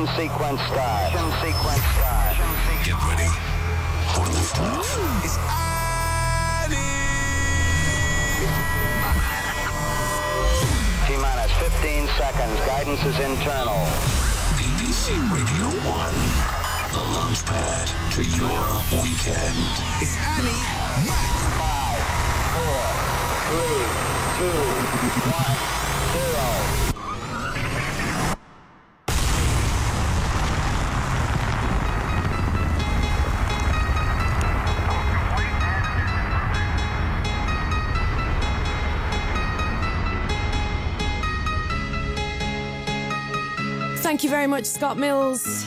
Ignition sequence start. Ignition sequence start. Get ready for liftoff. It's T minus 15 seconds. Guidance is internal. BBC Radio 1. The launch pad to your weekend. It's Annie Mac. Five, four, three, two, one, zero. Very much, Scott Mills.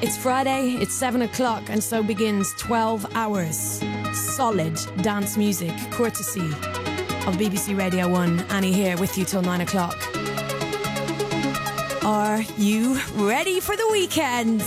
It's Friday, it's 7 o'clock, and so begins 12 hours. Solid dance music, courtesy of BBC Radio 1. Annie here with you till 9 o'clock. Are you ready for the weekend?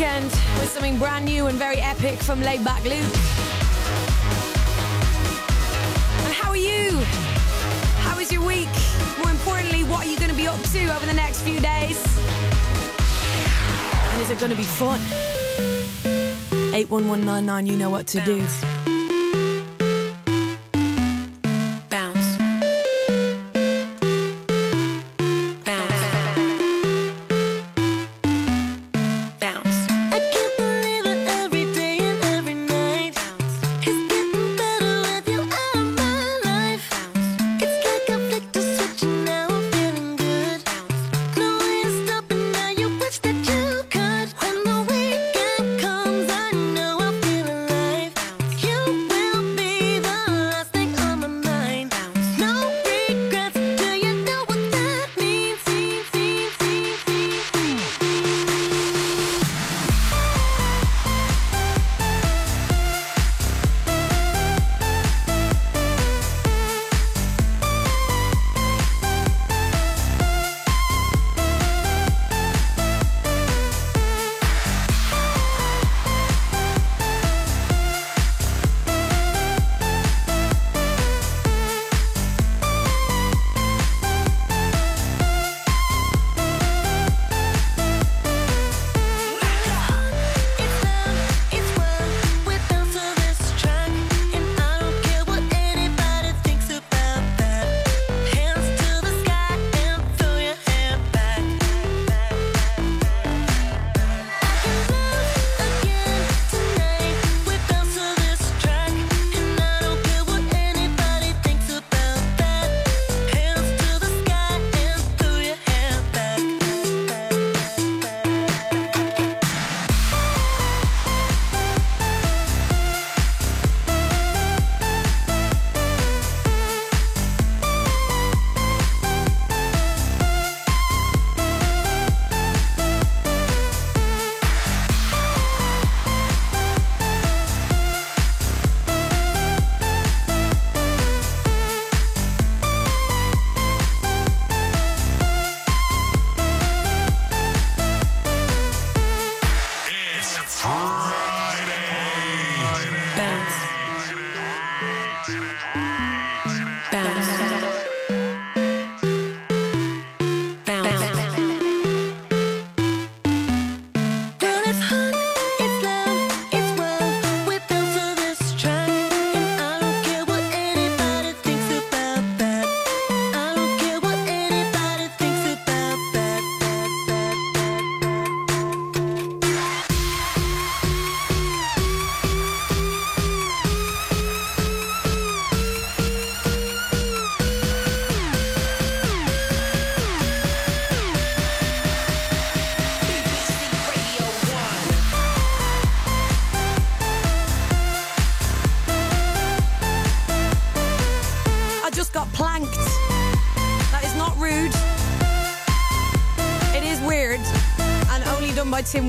Weekend with something brand new and very epic from Laidback Luke. And how are you? How is your week? More importantly, what are you going to be up to over the next few days? And is it going to be fun? 81199, you know what to do.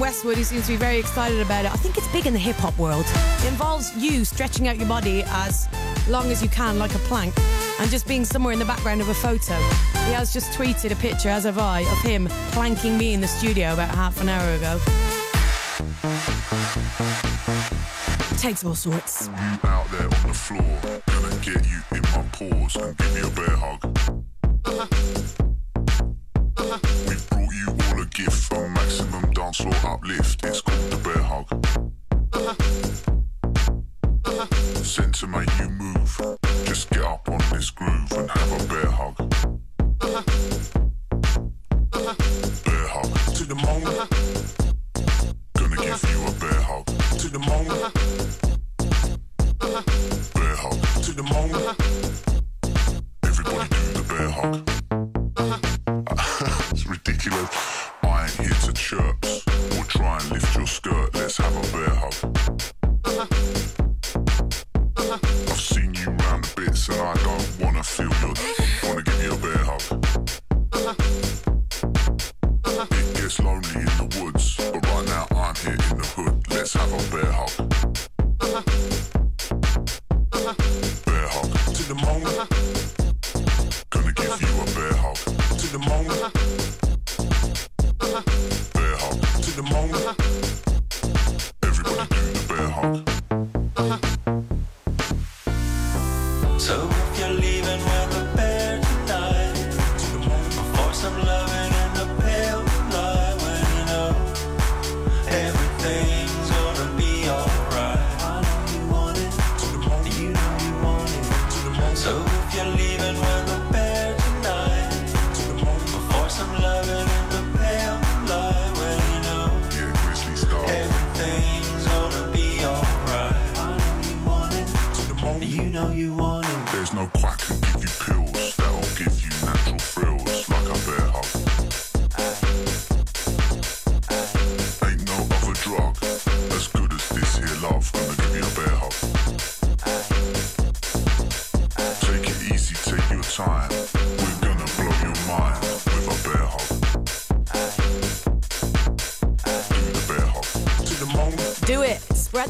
Westwood who seems to be very excited about it. I think it's big in the hip hop world. It involves you stretching out your body as long as you can, like a plank, and just being somewhere in the background of a photo. He has just tweeted a picture, as have I, of him planking me in the studio about half an hour ago. Takes all sorts. Out there on the floor, gonna get you in my paws and give me a bear hug.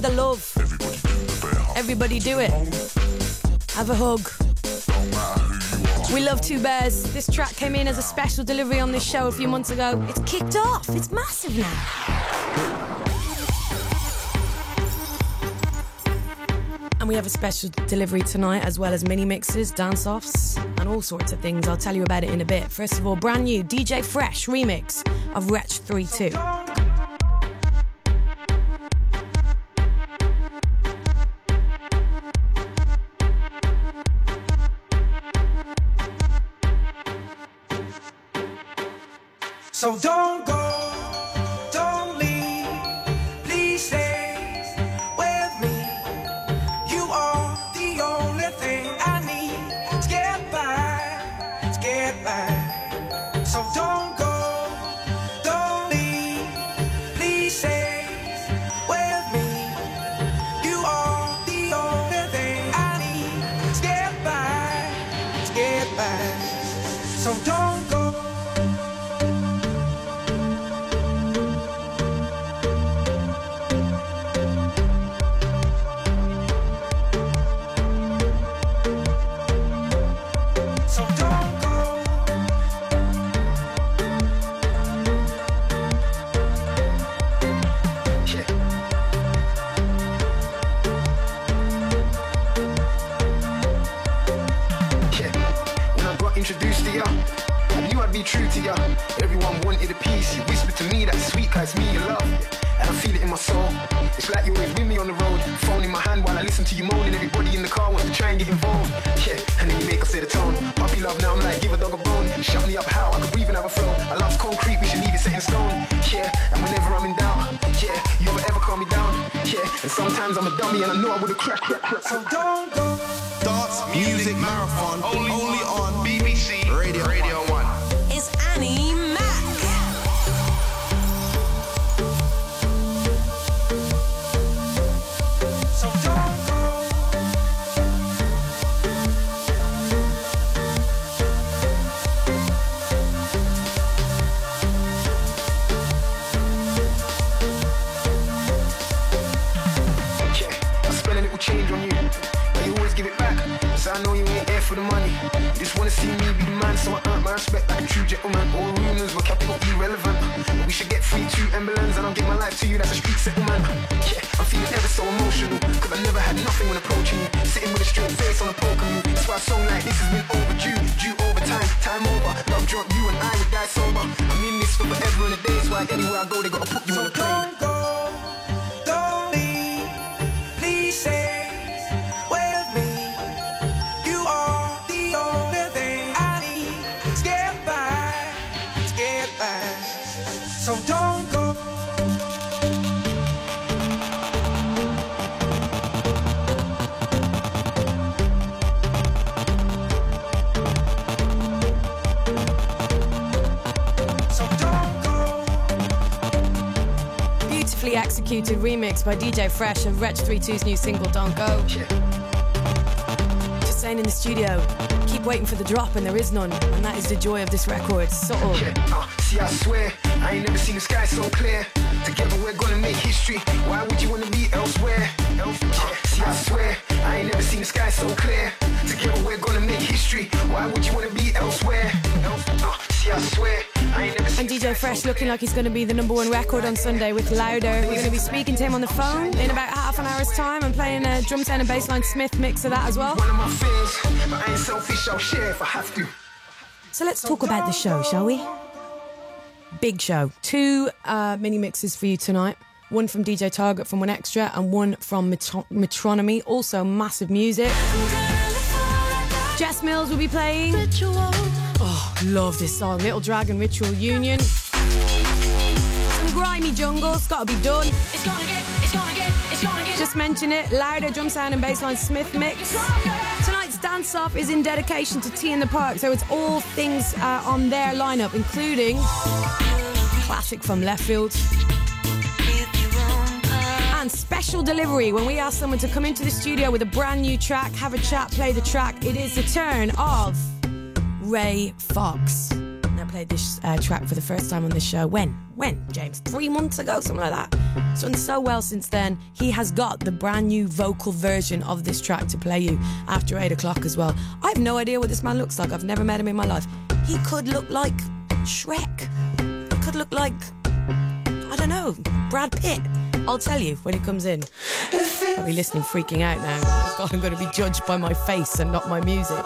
the love. Everybody do the. Everybody do it. Have a hug. We love Two Bears. This track came in as a special delivery on this show a few months ago. It's kicked off. It's massive now. And we have a special delivery tonight, as well as mini mixes, dance offs, and all sorts of things. I'll tell you about it in a bit. First of all, brand new DJ Fresh remix of Wretch 32. Executed remix by DJ Fresh of Wretch 32's new single Don't Go. Just saying in the studio, keep waiting for the drop and there is none. And that is the joy of this record. Subtle. Yeah, uh, see, I swear, I ain't never seen the sky so clear. Together we're gonna make history. Why would you wanna be elsewhere? Uh, see, I swear, I ain't never seen the sky so clear. Together we're gonna make history. Why would you wanna be elsewhere? Uh, see, I swear, And DJ Fresh looking like he's going to be the number one record on Sunday with Louder. We're going to be speaking to him on the phone in about half an hour's time and playing a Drumsound and Bassline Smith mix of that as well. one of my fears, but I ain't selfish, I'll share if I have to. So let's talk about the show, shall we? Big show. Two uh, mini mixes for you tonight. One from DJ Target from 1Xtra and one from Metro- Metronomy. Also massive music. Jess Mills will be playing. Oh, love this song. Little Dragon Ritual Union. Some grimy jungle. It's got to be done. It's gonna get, it's gonna get, it's gonna get. Just mention it. Louder Drumsound and Bassline Smith mix. Tonight's dance off is in dedication to T in the Park, so it's all things uh, on their lineup, including classic from left field and special delivery when we ask someone to come into the studio with a brand new track, have a chat, play the track. It is the turn of Ray Foxx. And I played this uh, track for the first time on the show. When? When, James? Three months ago, something like that. It's done so well since then. He has got the brand new vocal version of this track to play you after eight o'clock as well. I have no idea what this man looks like. I've never met him in my life. He could look like Shrek. Could look like I don't know, Brad Pitt. I'll tell you when he comes in. I'll be listening, freaking out now. God, I'm going to be judged by my face and not my music.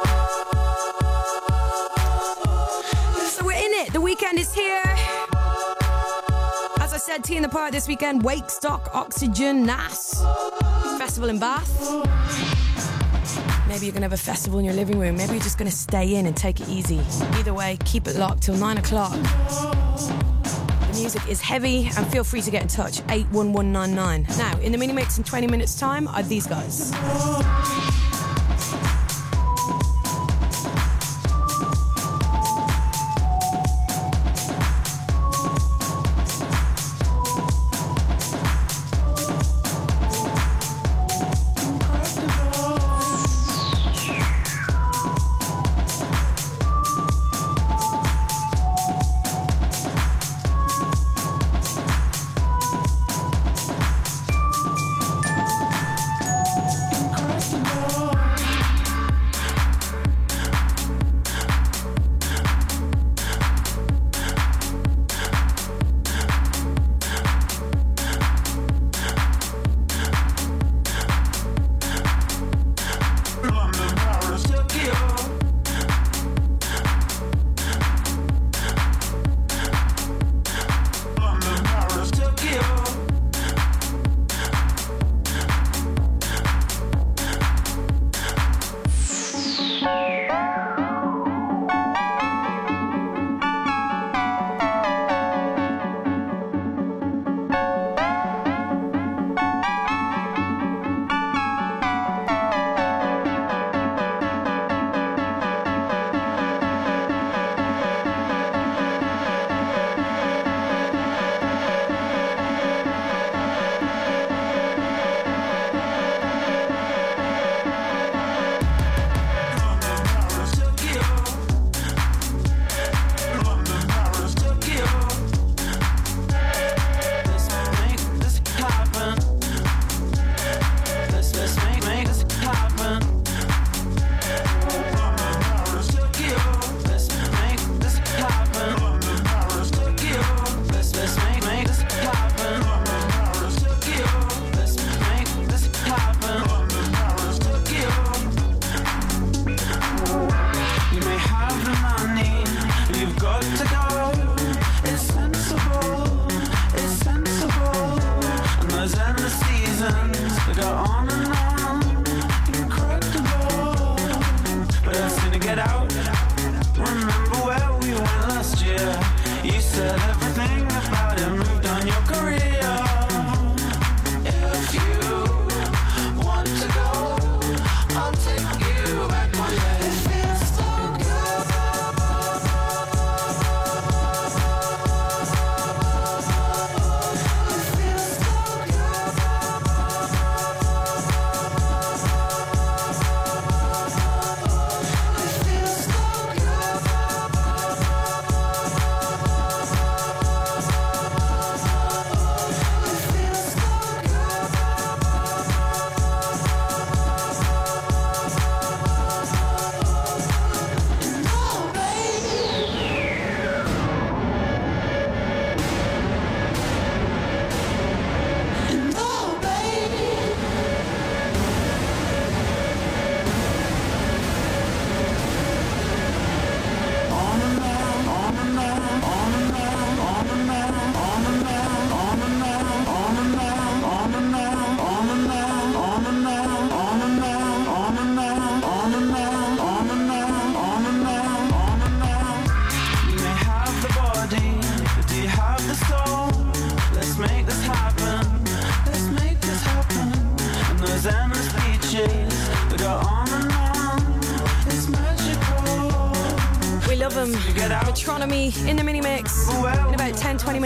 The weekend is here. As I said, T in the Park this weekend. Wake, Stock, Oxegen, NAS. Festival in Bath. Maybe you're going to have a festival in your living room. Maybe you're just going to stay in and take it easy. Either way, keep it locked till nine o'clock. The music is heavy and feel free to get in touch 81199. Now, in the mini mix in 20 minutes' time are these guys.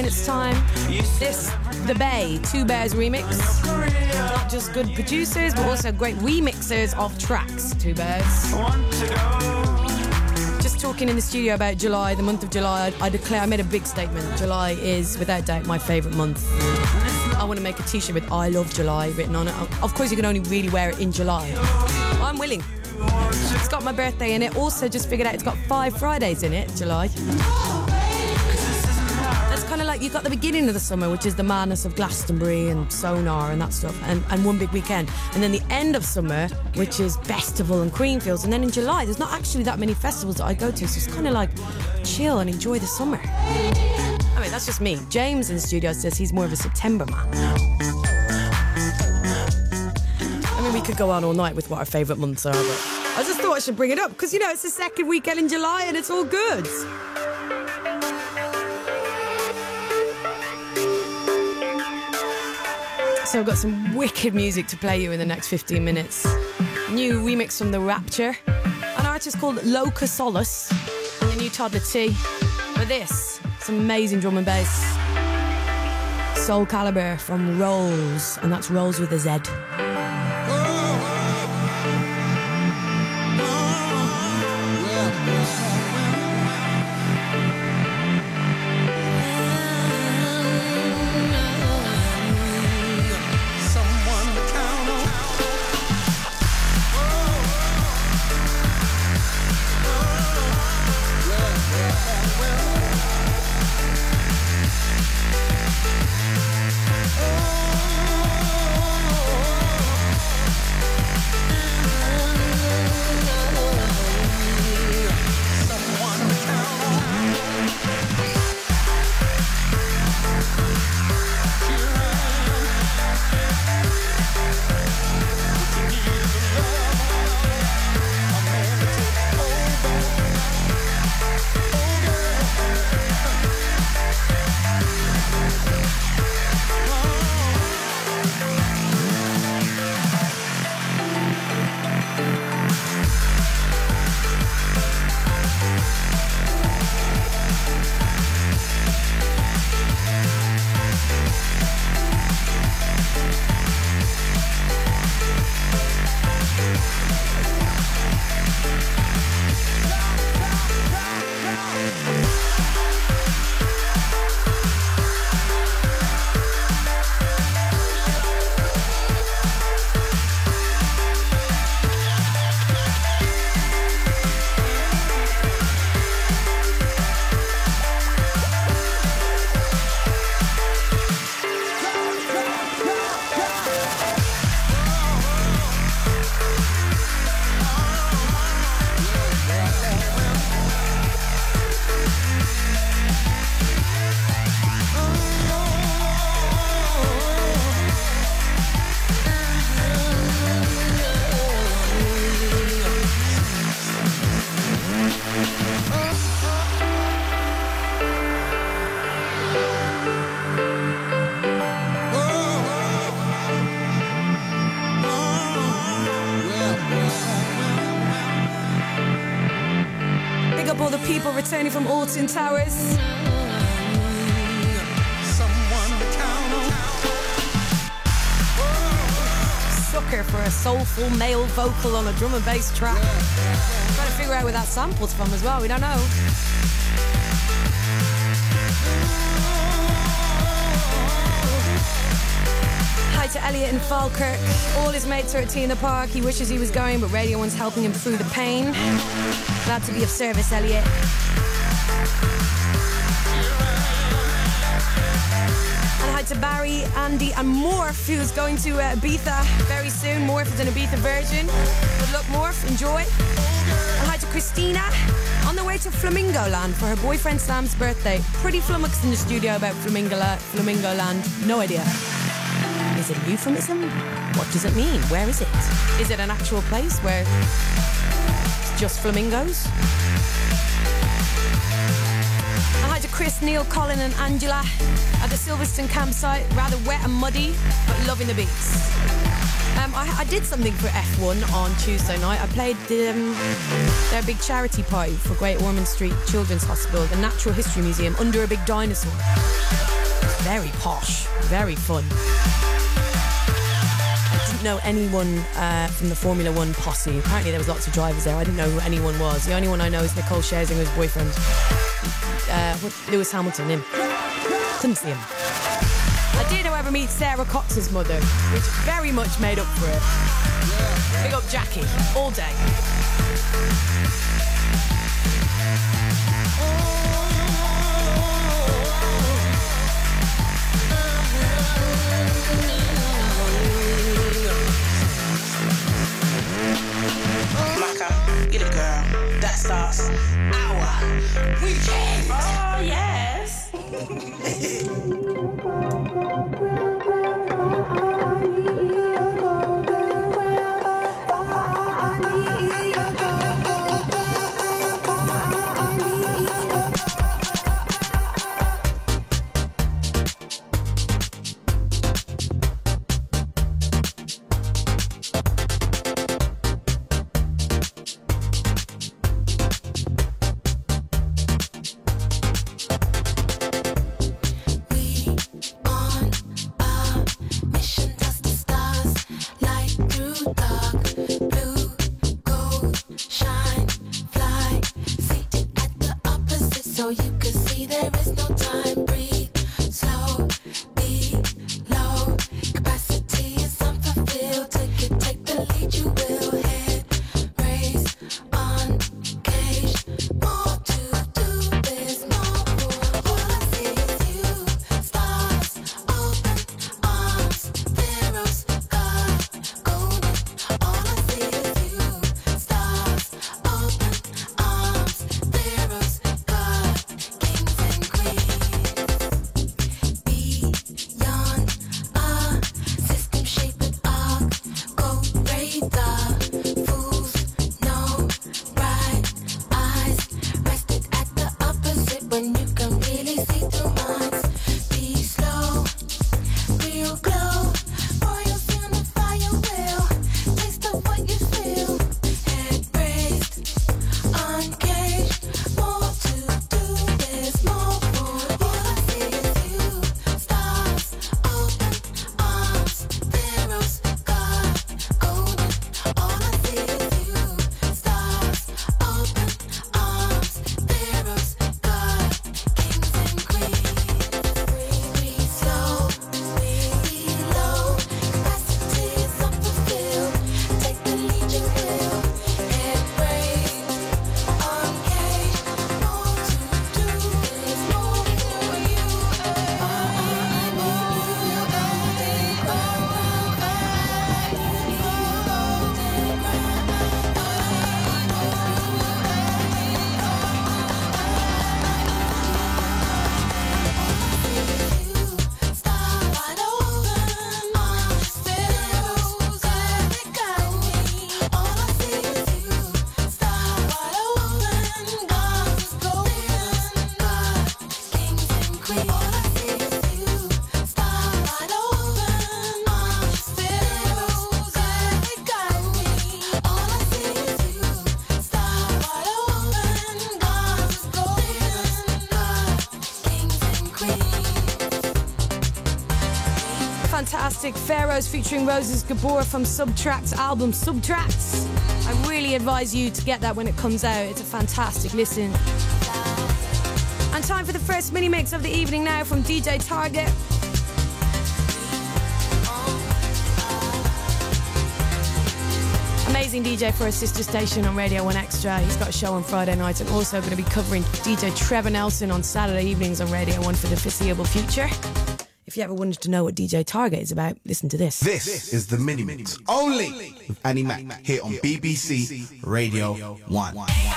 10 20 minutes' time. This, The Bay, Two Bears remix. Not just good producers, but also great remixers of tracks. Two Bears. Just talking in the studio about July, the month of July, I, I declare, I made a big statement. July is, without doubt, my favourite month. I want to make a t shirt with I love July written on it. Of course, you can only really wear it in July. I'm willing. It's got my birthday in it. Also, just figured out it's got five Fridays in it, July. Like you've got the beginning of the summer, which is the madness of Glastonbury and Sonar and that stuff, and, and one big weekend. And then the end of summer, which is Bestival and Creamfields. And then in July, there's not actually that many festivals that I go to, so it's kind of like chill and enjoy the summer. I mean, that's just me. James in the studio says he's more of a September man. I mean, we could go on all night with what our favourite months are, but I just thought I should bring it up because, you know, it's the second weekend in July and it's all good. So I've got some wicked music to play you in the next 15 minutes. New remix from The Rapture, an artist called Locussolus, and the new Toddla T. But this, some amazing drum and bass. Soul Caliber from Rolls, and that's Rolls with a Z. from Alton Towers. Someone to count on. Sucker for a soulful male vocal on a drum and bass track. Trying to figure out where that sample's from as well. We don't know. Hi to Elliot in Falkirk. All his mates are at T in the Park. He wishes he was going, but Radio One's helping him through the pain. Glad to be of service, Elliot. To Barry, Andy, and Morph, who's going to uh, Ibiza very soon. Morph is an Ibiza version. Good luck, Morph. Enjoy. And hi to Christina, on the way to Flamingo Land for her boyfriend Sam's birthday. Pretty flummoxed in the studio about Flamingo, La- Flamingo Land. No idea. Is it a euphemism? What does it mean? Where is it? Is it an actual place where it's just flamingos? Chris, Neil, Colin, and Angela at the Silverstone campsite. Rather wet and muddy, but loving the beats. Um, I, I did something for F1 on Tuesday night. I played um, their big charity party for Great Ormond Street Children's Hospital, the Natural History Museum, under a big dinosaur. Very posh, very fun. I didn't know anyone uh, from the Formula One posse. Apparently, there was lots of drivers there. I didn't know who anyone was. The only one I know is Nicole Scherzinger's boyfriend, uh, what, Lewis Hamilton. Him. Couldn't see him. I did, however, meet Sara Cox's mother, which very much made up for it. Big up Jackie, all day. Maka, That starts our weekend. Oh, yes. Fantastic Pharaohs featuring Roses Gabor from SBTRKT's album Subtracts. I really advise you to get that when it comes out. It's a fantastic listen. And time for the first mini mix of the evening now from DJ Target. Amazing DJ for a sister station on Radio 1Xtra. He's got a show on Friday nights and also going to be covering DJ Trevor Nelson on Saturday evenings on Radio 1 for the foreseeable future you ever wanted to know what DJ Target is about, listen to this. This, is the Mini Mix only with Annie Mac here on BBC Radio, Radio 1. 1.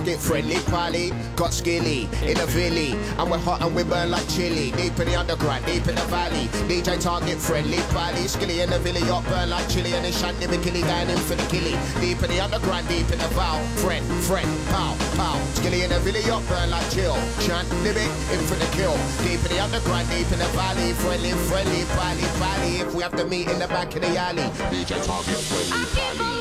target friendly pally. Got skilly in the villy, and we're hot and we burn like chili. Deep in the underground, deep in the valley. DJ target friendly pally. Skilly in the villy, hot burn like chili, and the shanty be killy down in for the killy. Deep in the underground, deep in the vow. Friend, friend, pow, pow. Skilly in the villy, hot burn like chill. Chant, limit, in for the kill. Deep in the underground, deep in the valley. Friendly, friendly, pally, pally. If we have to meet in the back of the alley, DJ target friendly.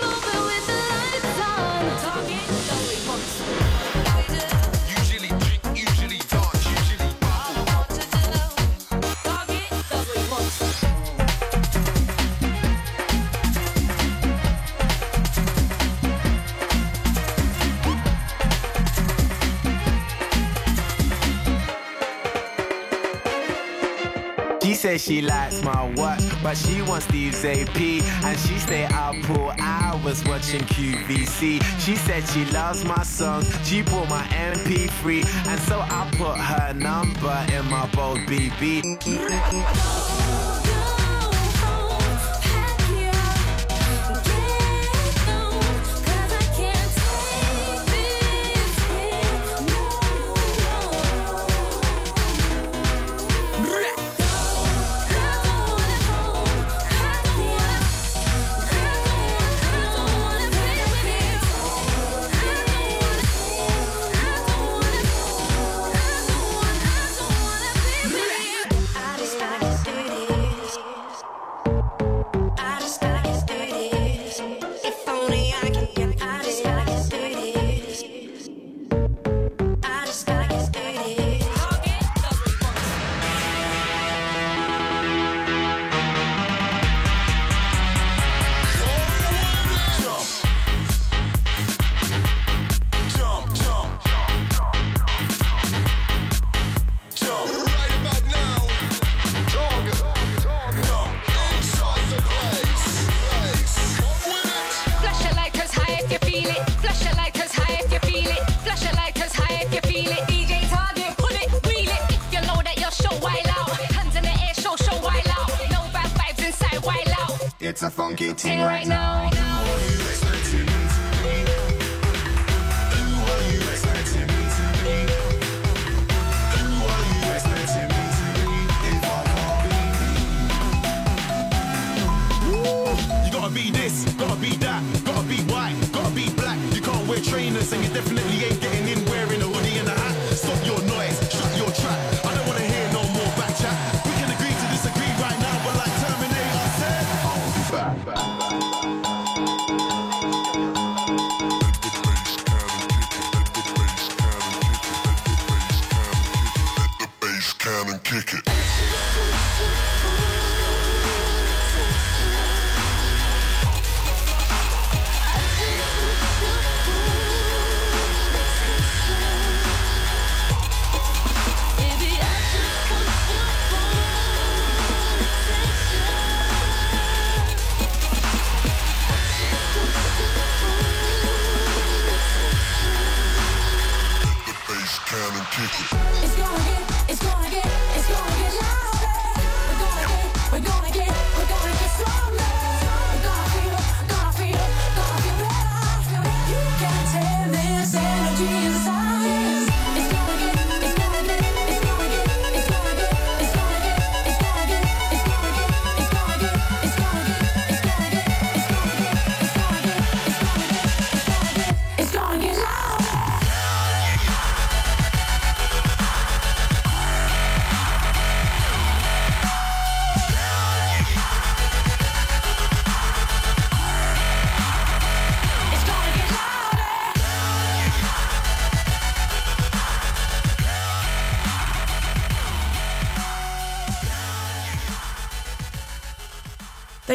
She likes my watch, but she wants Steve's AP. And she stay up for hours watching QVC. She said she loves my songs, she bought my MP3. And so I put her number in my bold BB.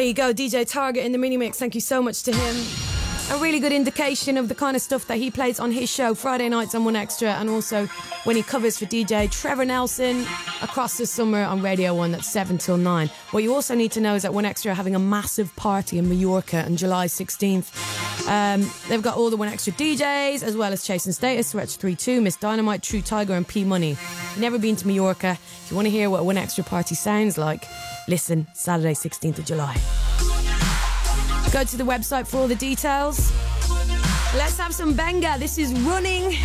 you go, DJ Target in the mini mix. Thank you so much to him. A really good indication of the kind of stuff that he plays on his show Friday nights on 1Xtra, and also when he covers for DJ Trevor Nelson across the summer on Radio One. That's seven till nine. What you also need to know is that 1Xtra are having a massive party in Mallorca on July 16th. Um, they've got all the 1Xtra DJs, as well as Chasing Status, Stretch 3 2, Ms Dynamite, True Tiger, and P Money. Never been to Mallorca. If you want to hear what 1Xtra party sounds like, listen Saturday 16th of July. Go to the website for all the details. Let's have some Benga. This is running.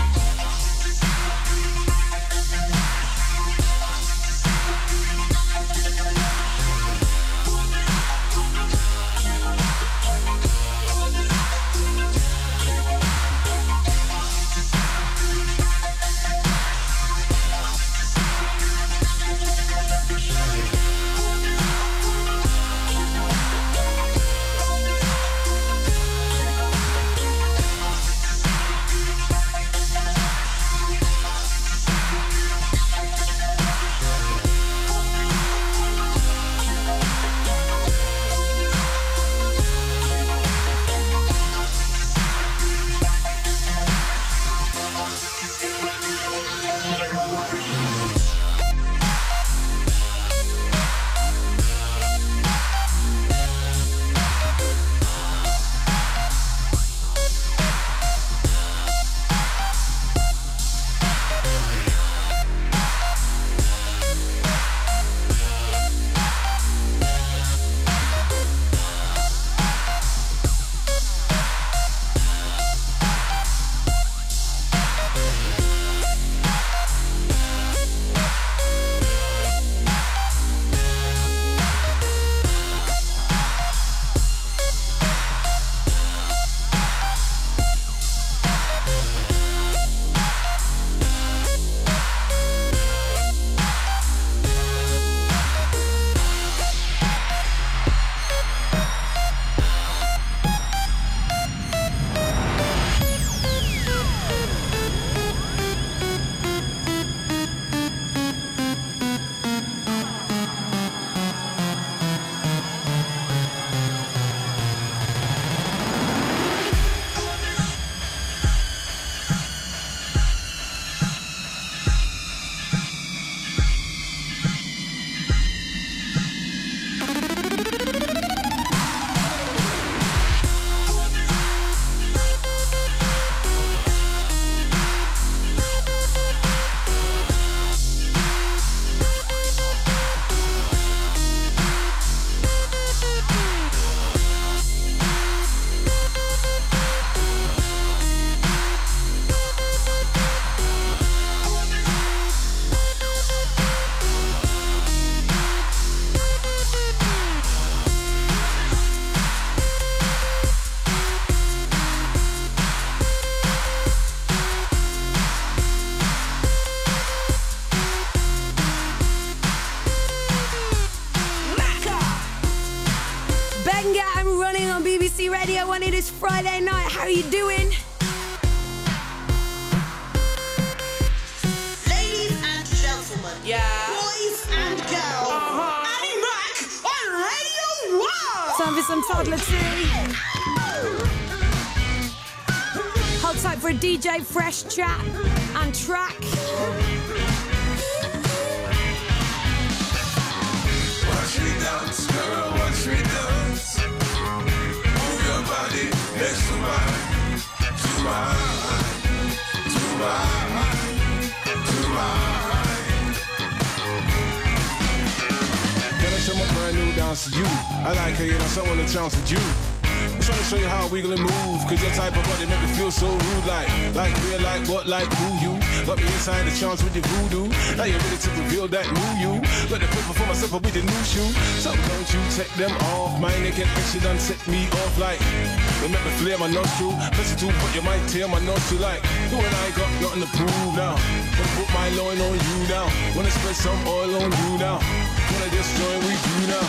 Friday night. How are you doing? Ladies and gentlemen, yeah. boys and girls, uh-huh. Annie Mac on Radio 1! Time for some Toddla T. Hold tight for a DJ Fresh chat new you? I like her, you know, so I wanna chance with you. I'm trying to show you how we and move, cause your type of body make me feel so rude, like, like real, like what, like who you? Got me inside the chance with your voodoo. Now you're ready to reveal that new you. Got the paper for myself with the new shoe. So don't you take them off, my naked action done set me off like. Me flare my nostril, listen to what you might tear my nostril like. You and I got nothing to prove now. Wanna put my loin on you now. Wanna spread some oil on you now. Wanna just join with you now.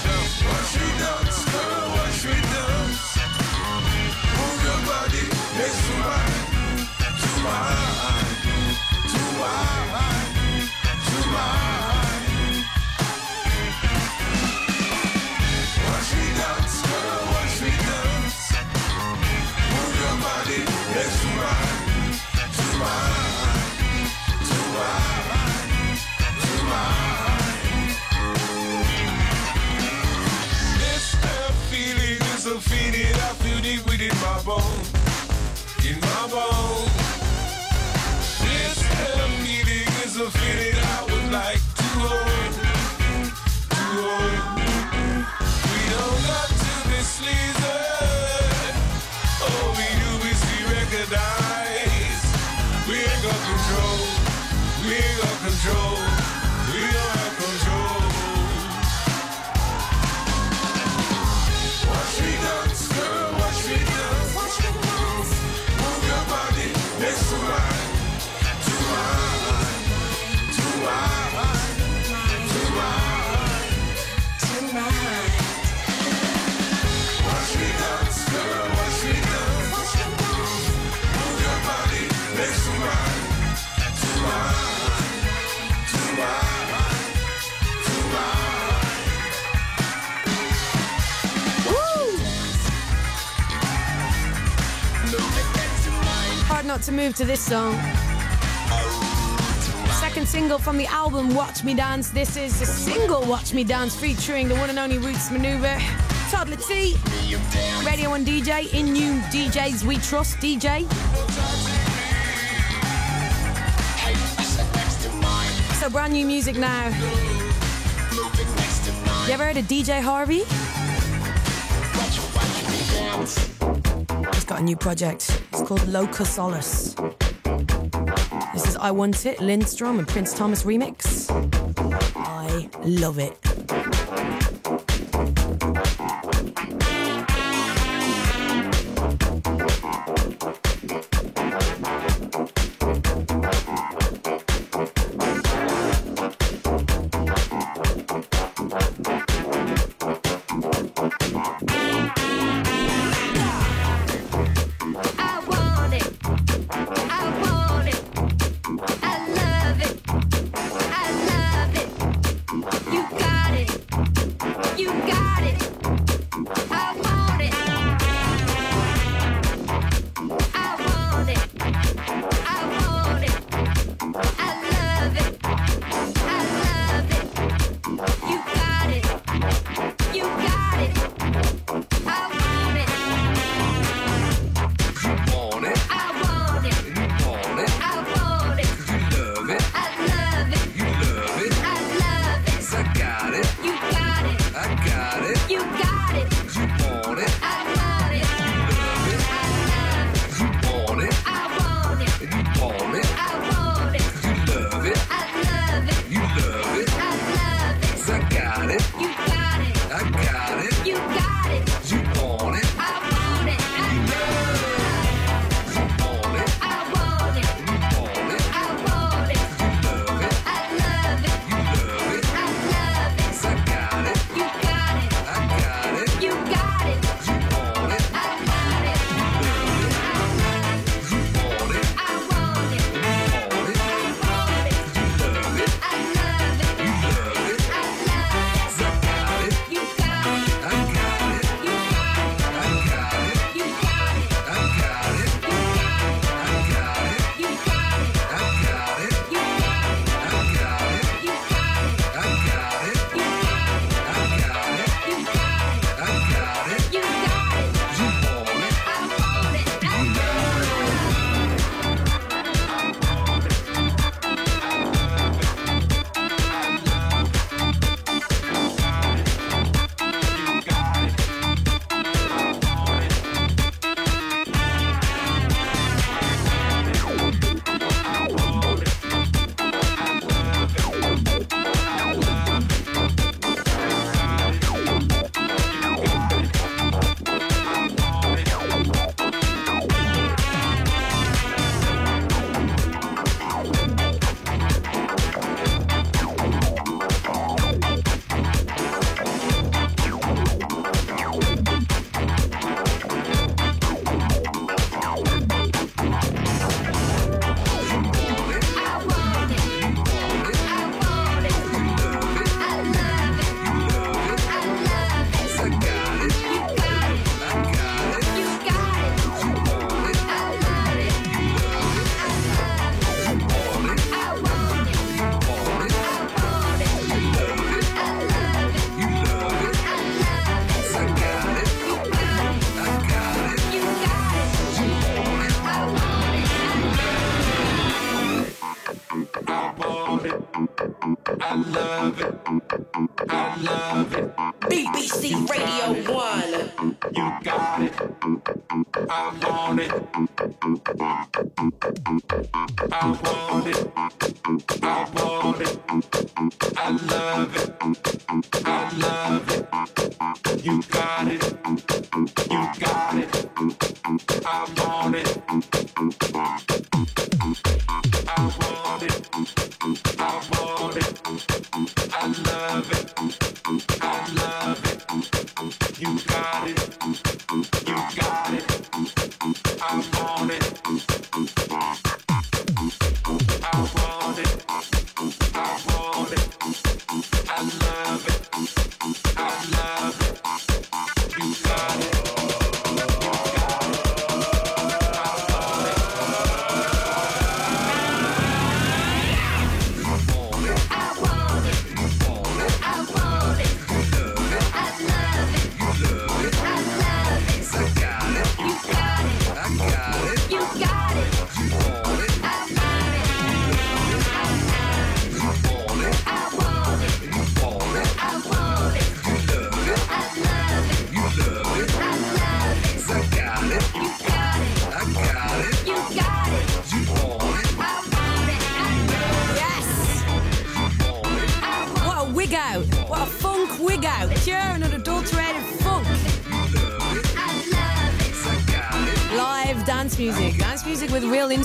Watch me dance, girl, watch me dance. Move your body next to mine, to mine, to mine, not to move to this song. Second single from the album Watch Me Dance. This is the single Watch Me Dance featuring the one and only Roots Manuva. Toddla T, Radio 1 DJ, in new DJs we trust DJ. So brand new music now. You ever heard of DJ Harvey? He's got a new project called Locussolus. This is I Want It, Lindstrom and Prins Thomas remix. I love it.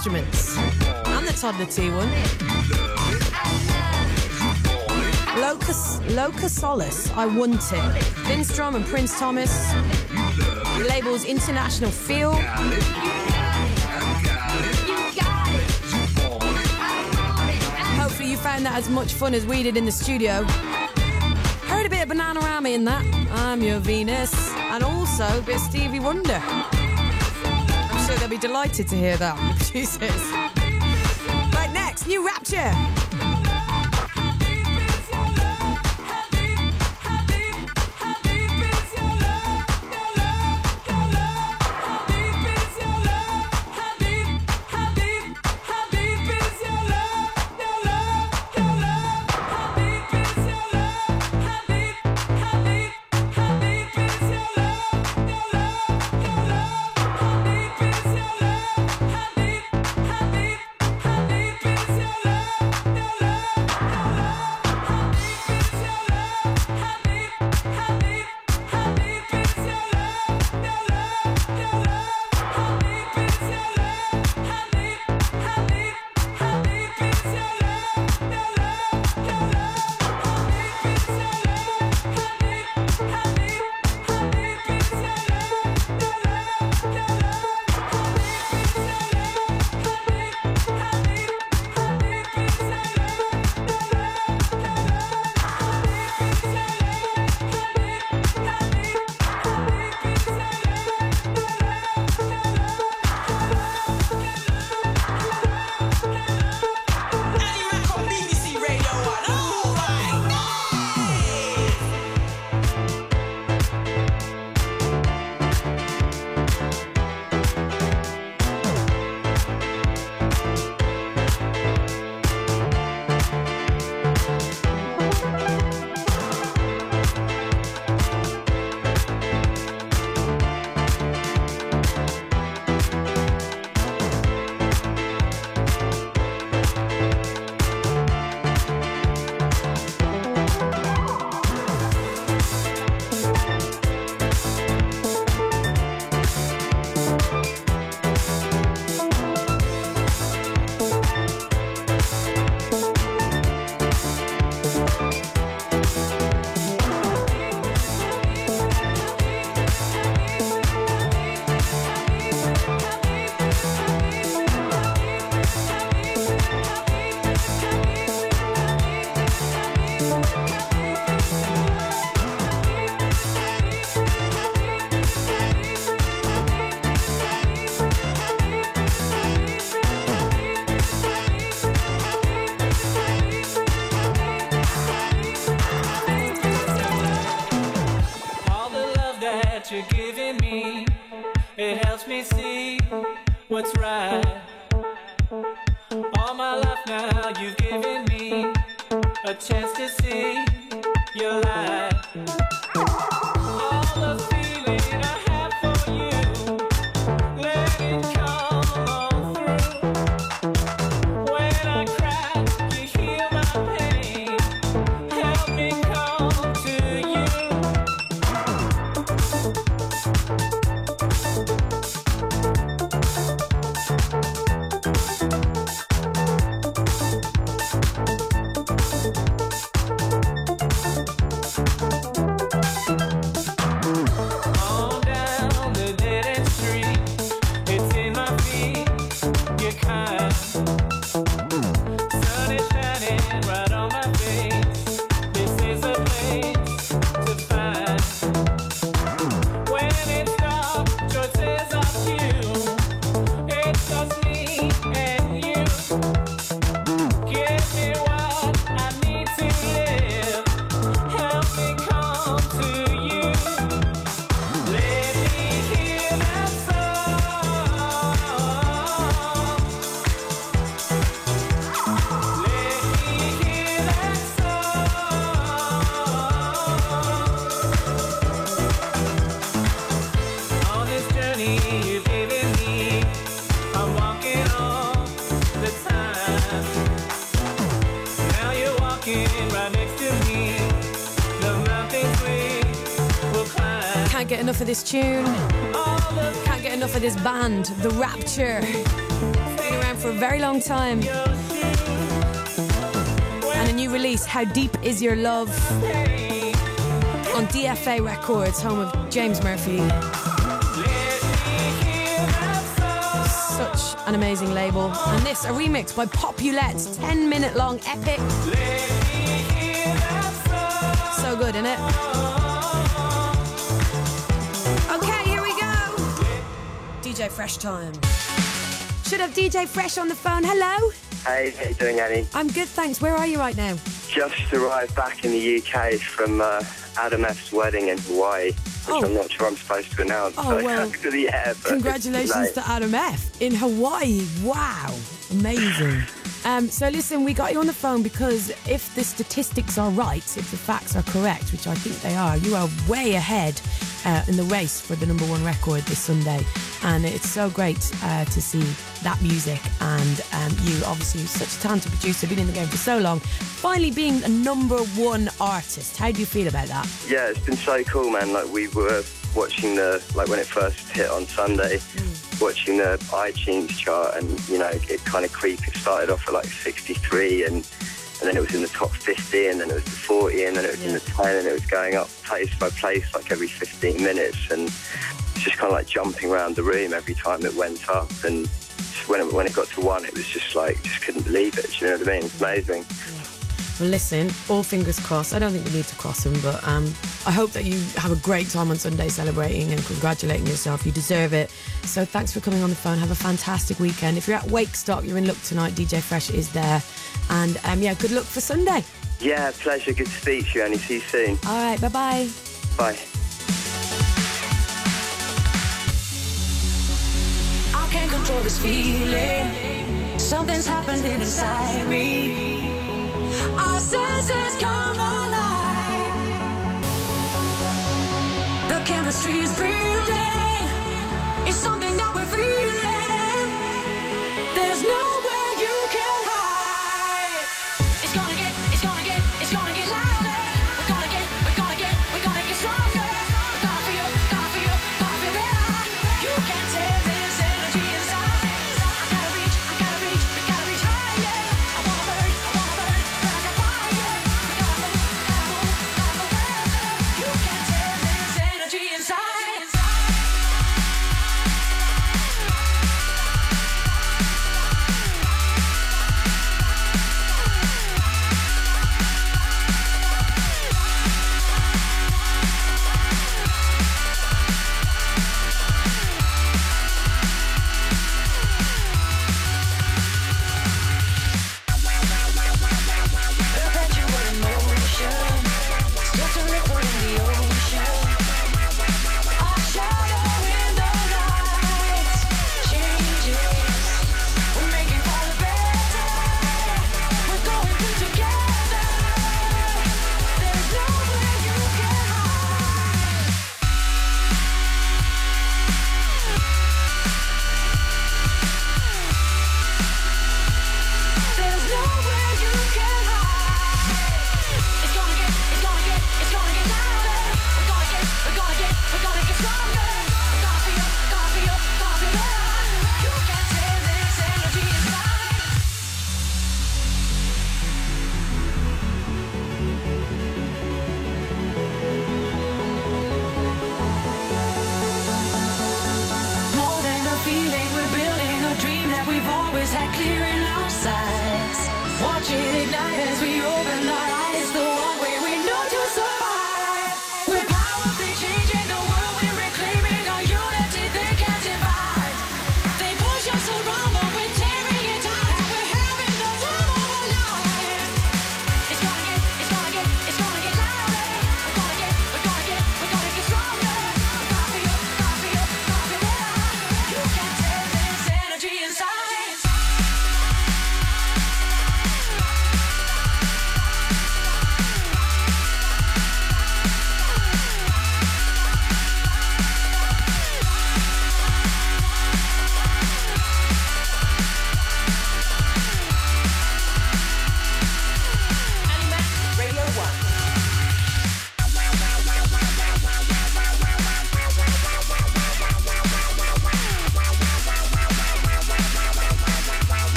Instruments. And the Toddla T one. Locus, Locussolus, I Want It. Drum and Prins Thomas. The label's International Feel. Hopefully you found that as much fun as we did in the studio. Heard a bit of Bananarama in that. I'm your Venus. And also a bit of Stevie Wonder. Sure they'll be delighted to hear that, producers. Right, next, New Rapture. Helps me see what's right. All my life now, you've given me a chance to see your light. Band, The Rapture. Been around for a very long time. And a new release, How Deep Is Your Love? On DFA Records, home of James Murphy. Such an amazing label. And this, a remix by Populette, 10 minute long epic. So good, isn't it? DJ Fresh time. Should have DJ Fresh on the phone. Hello. Hey, how you doing, Annie? I'm good, thanks. Where are you right now? Just arrived back in the UK from uh, Adam F's wedding in Hawaii, which Oh. I'm not sure I'm supposed to announce. Oh, so well, to the air, Congratulations to Adam F in Hawaii. Wow, amazing. Um, so listen, we got you on the phone because if the statistics are right, if the facts are correct, which I think they are, you are way ahead uh, in the race for the number one record this Sunday, and it's so great uh, to see that music and um, you, obviously, such a talented producer, been in the game for so long, finally being a number one artist. How do you feel about that? Yeah, it's been so cool, man. Like we were watching the like when it first hit on Sunday, Mm. watching the iTunes chart, and you know it kind of creep. It started off at like 63, and and then it was in the top 50, and then it was the 40, and then it was in the 10, and it was going up place by place like every 15 minutes, and just kind of like jumping around the room every time it went up, and when it, when it got to one, it was just like just couldn't believe it. Do you know what I mean? It's amazing. Well, listen, all fingers crossed. I don't think we need to cross them, but um, I hope that you have a great time on Sunday celebrating and congratulating yourself. You deserve it. So thanks for coming on the phone. Have a fantastic weekend. If you're at Wakestock, you're in luck tonight. DJ Fresh is there. And um, yeah, good luck for Sunday. Yeah, pleasure. Good to speak to you, Annie. See you soon. All right, bye bye bye. Can't control this feeling. Something's happening inside me. Our senses come alive. The chemistry is brilliant. It's something that we're feeling.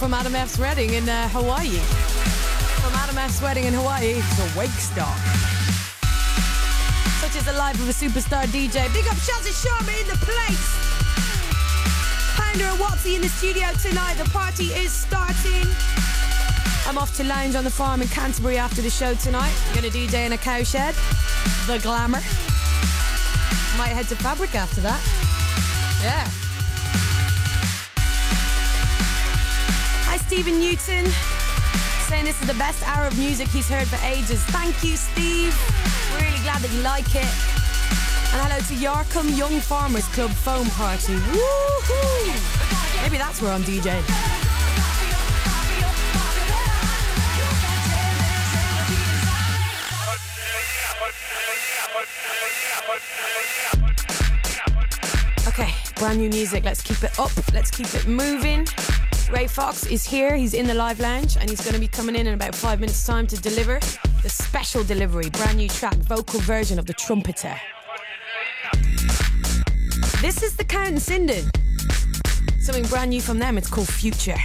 From Adam F's wedding in uh, Hawaii. From Adam F's wedding in Hawaii, a wake star. Such is the life of a superstar DJ. Big up Shazzy Sharma in the place. Pounder and Watsy in the studio tonight. The party is starting. I'm off to lounge on the farm in Canterbury after the show tonight. I'm gonna DJ in a cowshed. The glamour. Might head to Fabric after that. Yeah. Stephen Newton. Saying this is the best hour of music he's heard for ages. Thank you, Steve. Really glad that you like it. And hello to Yarcombe Young Farmers Club Foam Party. Woohoo! Maybe that's where I'm DJing. Okay, brand new music. Let's keep it up. Let's keep it moving. Ray Foxx is here. He's in the live lounge and he's going to be coming in in about five minutes' time to deliver the special delivery, brand new track, vocal version of The Trumpeter. This is the Count and Sinden. Something brand new from them. It's called Future.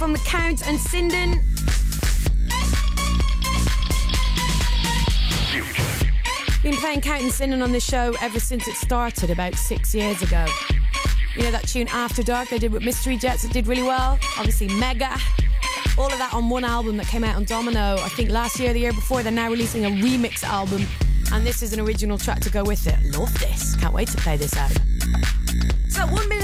from the Count and Sinden. Been playing Count and Sinden on the show ever since it started about six years ago. You know that tune After Dark they did with Mystery Jets that did really well? Obviously, Mega. All of that on one album that came out on Domino, I think last year, the year before. They're now releasing a remix album, and this is an original track to go with it. Love this. Can't wait to play this out.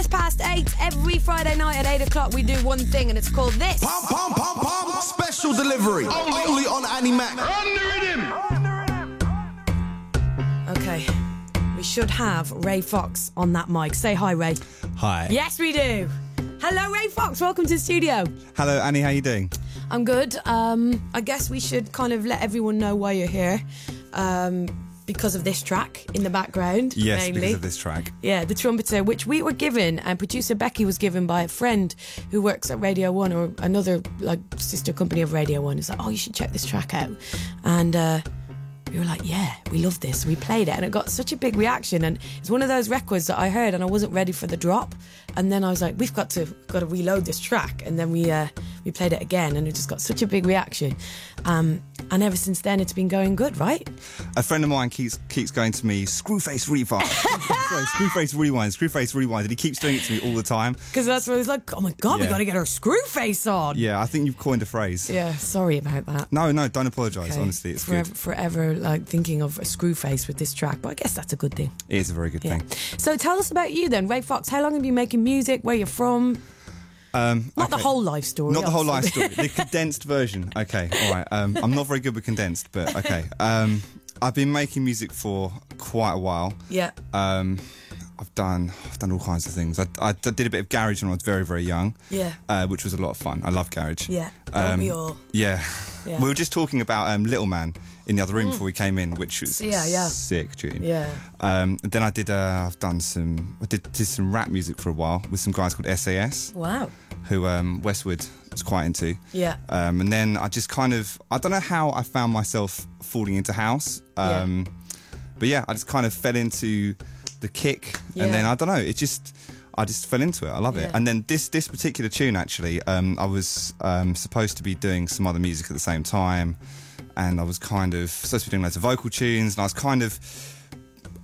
So, one minute past eight, every Friday night at eight o'clock, we do one thing, and it's called this. Pom pom pom pom. Special delivery. Only, on Annie Mac. Okay. We should have Ray Foxx on that mic. Say hi, Ray. Hi. Yes, we do. Hello, Ray Foxx. Welcome to the studio. Hello, Annie. How are you doing? I'm good. Um, I guess we should kind of let everyone know why you're here. Um, because of this track in the background, Yes, mainly. because of this track. Yeah, the trumpeter, which we were given, and producer Becky was given by a friend who works at Radio One or another like sister company of Radio One. It's like, oh, you should check this track out, and uh, we were like, yeah, we love this. We played it, and it got such a big reaction. And it's one of those records that I heard, and I wasn't ready for the drop. And then I was like, we've got to got to reload this track, and then we uh, we played it again, and it just got such a big reaction. Um, and ever since then, it's been going good, right? A friend of mine keeps keeps going to me, Screwface Rewind. Sorry, Screwface Rewind, Screwface Rewind. And he keeps doing it to me all the time. Because that's what he's like. Oh my god, we got to get our Screwface on. Yeah, I think you've coined a phrase. Yeah, sorry about that. No, no, don't apologise. Okay. Honestly, it's forever, good. forever like thinking of a screw face with this track, but I guess that's a good thing. It is a very good Yeah. thing. So tell us about you then, Ray Foxx. How long have you been making music? Where you're from? Um, Not the whole life story. Not the whole life story. The condensed version. Okay, all right. Um, I'm not very good with condensed, but okay. Um, I've been making music for quite a while. yeah. Um, I've done I've done all kinds of things. I, I did a bit of garage when I was very very young. Yeah. uh, which was a lot of fun. I love garage. Yeah, all? Yeah. Yeah. we were just talking about um, Little Man in the other room Mm. before we came in, which was Yeah, yeah. sick tune. Yeah. Um, and then I did uh, I've done some I did, did some rap music for a while with some guys called SAS Wow. who um, Westwood was quite into. Yeah. Um, and then I just kind of, I don't know how I found myself falling into house. Um, But yeah, I just kind of fell into the kick. Yeah. And then I don't know, it just, I just fell into it. I love Yeah. it. And then this this particular tune, actually, um, I was um, supposed to be doing some other music at the same time. And I was kind of supposed to be doing loads of vocal tunes. And I was kind of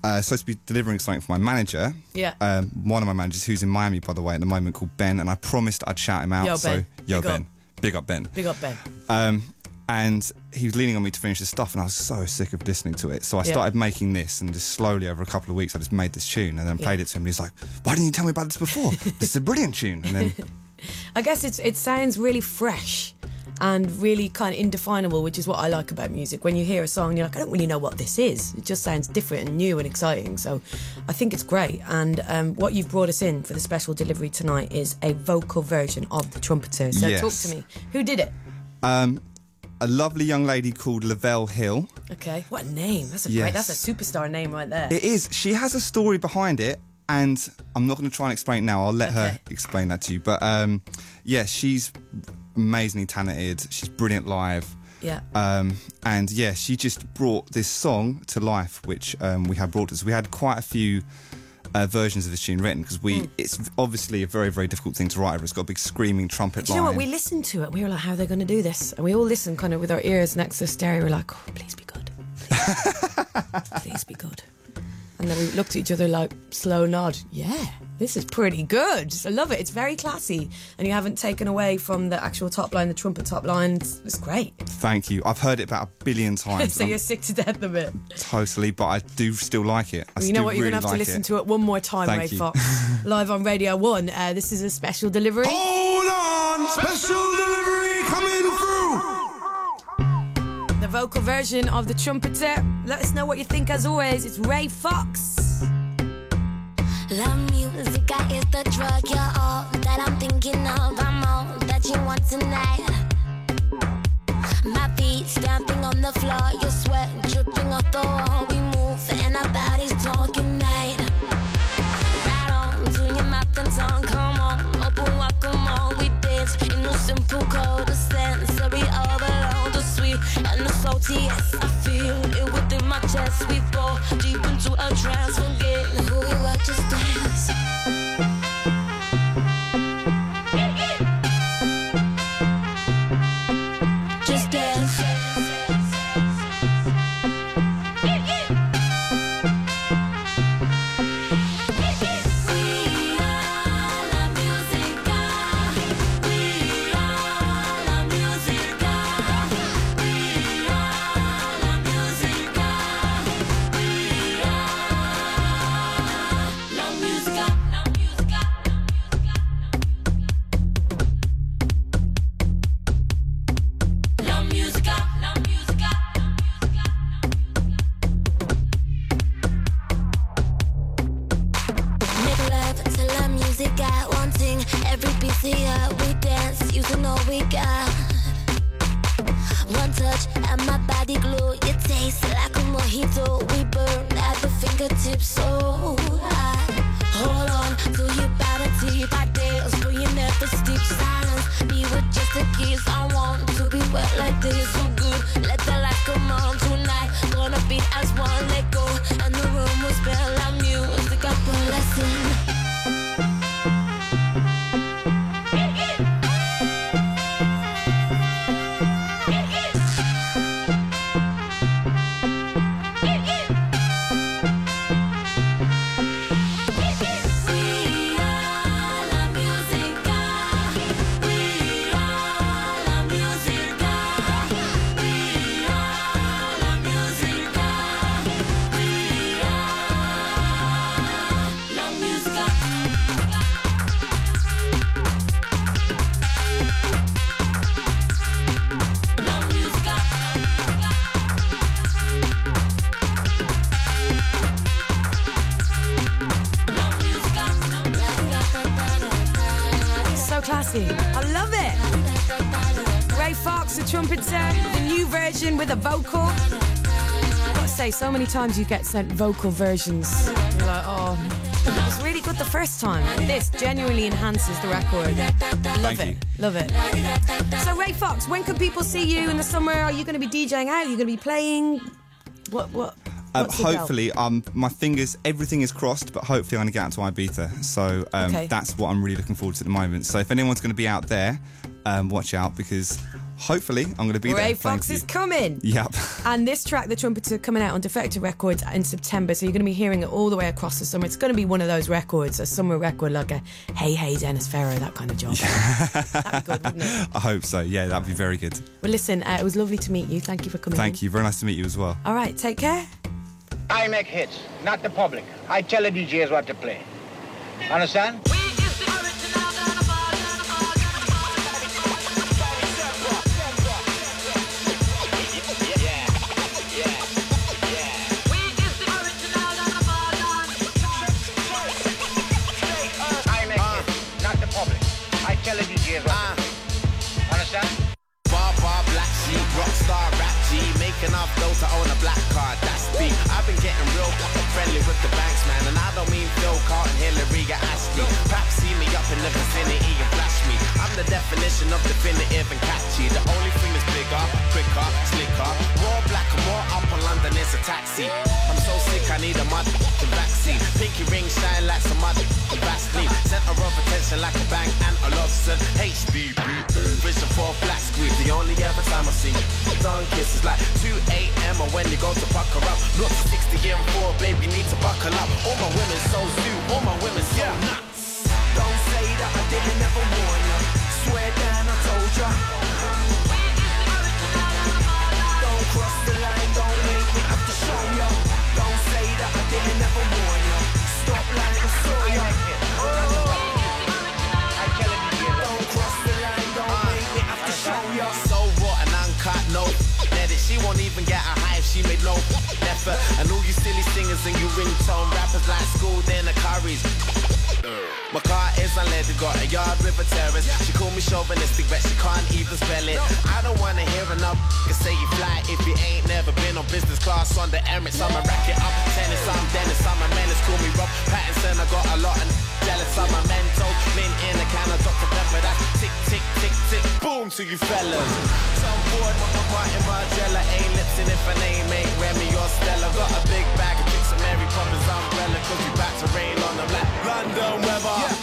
uh, supposed to be delivering something for my manager. Yeah. Um, one of my managers, who's in Miami, by the way, at the moment, called Ben. And I promised I'd shout him out. Yo, so, Ben. yo, Big up. Ben. Big up, Ben. Big up, Ben. Um, and he was leaning on me to finish the stuff, and I was so sick of listening to it. So I Yeah. started making this, and just slowly over a couple of weeks, I just made this tune, and then Yeah. played it to him. And he's like, "Why didn't you tell me about this before? this is a brilliant tune." And then, I guess it's it sounds really fresh and really kind of indefinable, which is what I like about music. When you hear a song, you're like, I don't really know what this is. It just sounds different and new and exciting. So I think it's great. And um, what you've brought us in for the special delivery tonight is a vocal version of the trumpeter. So talk to me. Who did it? um, a lovely young lady called Lavelle Hill. Okay, what a name! That's a great. Yes. That's a superstar name right there. It is. She has a story behind it, and I'm not going to try and explain it now. I'll let her explain that to you. But um, yeah, she's amazingly talented. She's brilliant live. Yeah. Um, and yeah, she just brought this song to life, which um, we had brought us. We had quite a few uh, versions of this tune written because we. Mm. It's obviously a very very difficult thing to write. over. It's got a big screaming trumpet Do you line. know what? We listened to it. We were like, "How are they going to do this?" And we all listened, kind of with our ears next to the stereo. We're like, "Oh, please be good, please, please be good." And then we looked at each other like slow nod. Yeah, this is pretty good. I love it. It's very classy, and you haven't taken away from the actual top line, the trumpet top line. It's, it's great. Thank you. I've heard it about a billion times. so I'm you're sick to death of it. totally, but I do still like it. I you know what? You're really gonna have to like listen it. to it one more time, Thank Ray you. Fox, live on Radio One. Uh, this is a special delivery. Hold on, special delivery vocal version of the trumpeter. Let us know what you think. As always, it's Ray Foxx. Love music, I is the drug. You're all that I'm thinking of. I'm all that you want tonight. My feet stamping on the floor, your sweat dripping off the wall. We move and our bodies talking. Come on, open up, come on. We dance in no simple code. The sensory sweet Yes, I feel it within my chest. We fall deep into a trance. Forget who we were. Just dance. Classy. I love it. Ray Foxx, the trumpeter, the new version with a vocal. I've got to say, so many times you get sent vocal versions. You're like, oh, that was really good the first time. This genuinely enhances the record. Love Thank it. you. Love it. So, Ray Foxx, when can people see you in the summer? Are you going to be DJing out? Are you going to be playing? What? What? Um, deal? hopefully, um, my fingers, everything is crossed, but hopefully I'm going to get out to Ibiza. So um, Okay. that's what I'm really looking forward to at the moment. So if anyone's going to be out there, um, watch out because hopefully I'm going to be there. Ray playing Fox is coming. Yep. And this track, The Trumpeter, coming out on Defected Records in September. So you're going to be hearing it all the way across the summer. It's going to be one of those records, a summer record like a Hey Hey Dennis Ferrer, that kind of job. I hope so. Yeah, that'd be very good. Well, listen, uh, it was lovely to meet you. Thank you for coming. Thank you. Very nice to meet you as well. All right, take care. I make hits, not the public. I tell the DJs what to play. Understand? I make hits, not the public. I tell the DJs what to ah. play. Understand? Bar bar black sheep, rock star rap G, making enough dough to own a black friendly with the banks, man, and I don't mean Phil Carlton, Hillary, or Ashley. Perhaps see me up in the vicinity and flash me. I'm the definition of definitive and catchy. The only thing that's bigger, quicker, slicker, more more up on London is a taxi. I'm so sick, I need a mud vaccine. Pinky ring shine like some mud Vaseline. Center of attention like a bang and a Lobson. HBB, vision for a black squeeze. The only ever time I see you done kiss is like 2 a.m. or when you go to pucker up. Not 60 and 4, baby, need to buckle up. All my women so zoo, all my women so nuts. Don't say that I didn't ever warn ya. Swear down, I told ya. Won't even get a high if she made no effort. And all you silly singers and you ringtone rappers like school dinner curries. My car is unleaded, got a yard with a terrace. She call me chauvinistic, but she can't even spell it. I don't wanna hear enough can say you fly if you ain't never been on business class on the Emirates. I'ma rack it up. Tennis, I'm Dennis, I'm a menace. Call me Rob Pattinson, I got a lot of jealous. I'm a mental, mint in a can of Dr. Pepper. That's tick, tick, tick, tick, boom to you fellas. Some boy, Martin Margiela ain't lipsing if her name ain't Remy or Stella. Got a big bag of tricks and Mary Poppins umbrella, cause we back to rain London weather. Don't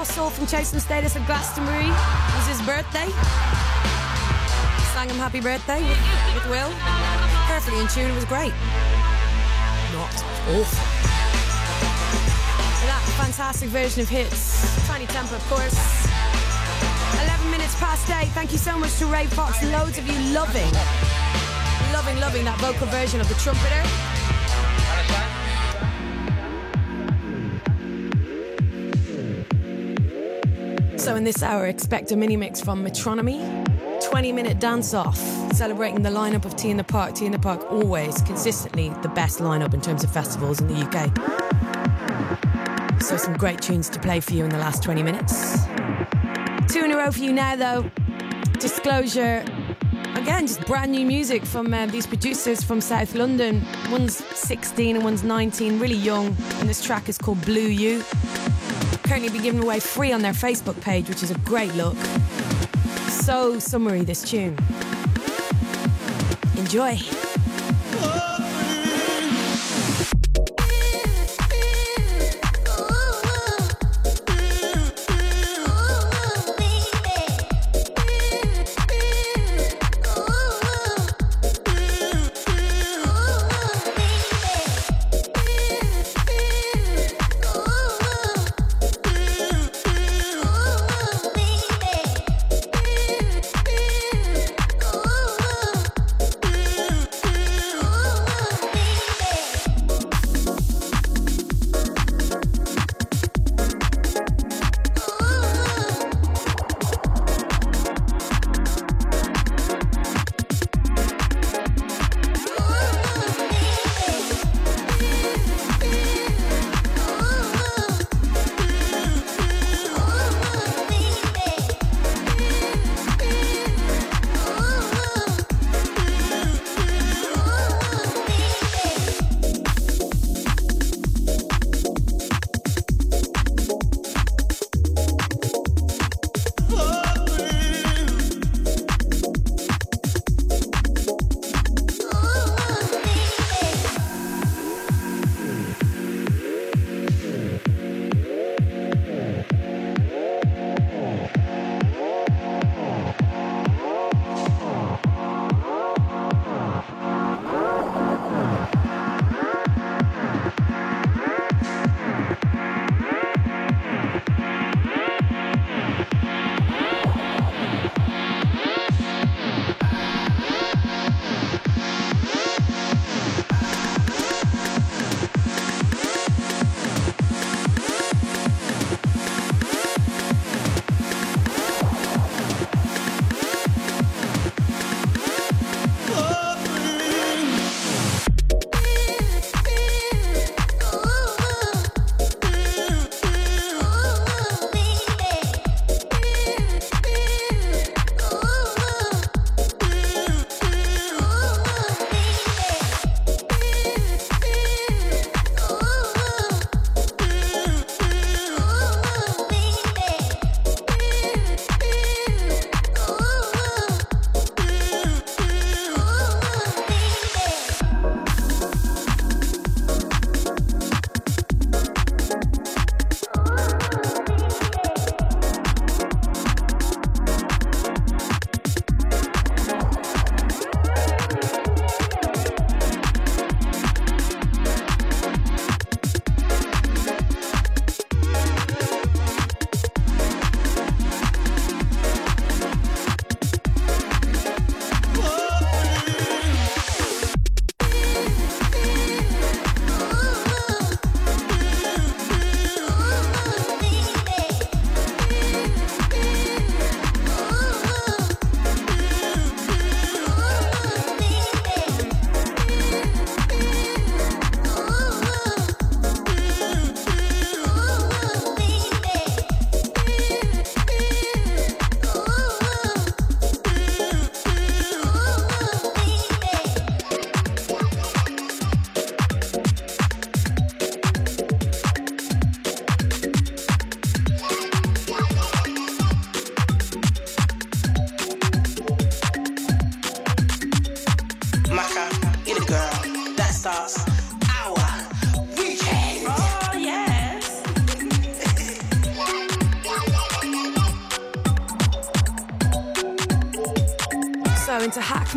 I saw from Chasing Status at Glastonbury. It was his birthday. Sang him happy birthday with, with Will. Perfectly in tune, it was great. Not awful. That fantastic version of hits. Tinie Tempah, of course. 11 minutes past 8. Thank you so much to Ray Foxx. Loads of you loving, loving, loving that vocal version of the trumpeter. So, in this hour, expect a mini mix from Metronomy. 20 minute dance off, celebrating the lineup of T in the Park. T in the Park, always consistently the best lineup in terms of festivals in the UK. So, some great tunes to play for you in the last 20 minutes. Two in a row for you now, though. Disclosure. Again, just brand new music from uh, these producers from South London. One's 16 and one's 19, really young. And this track is called Blue You. Currently be given away free on their Facebook page, which is a great look. So summery, this tune. Enjoy.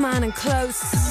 Hackman and Close.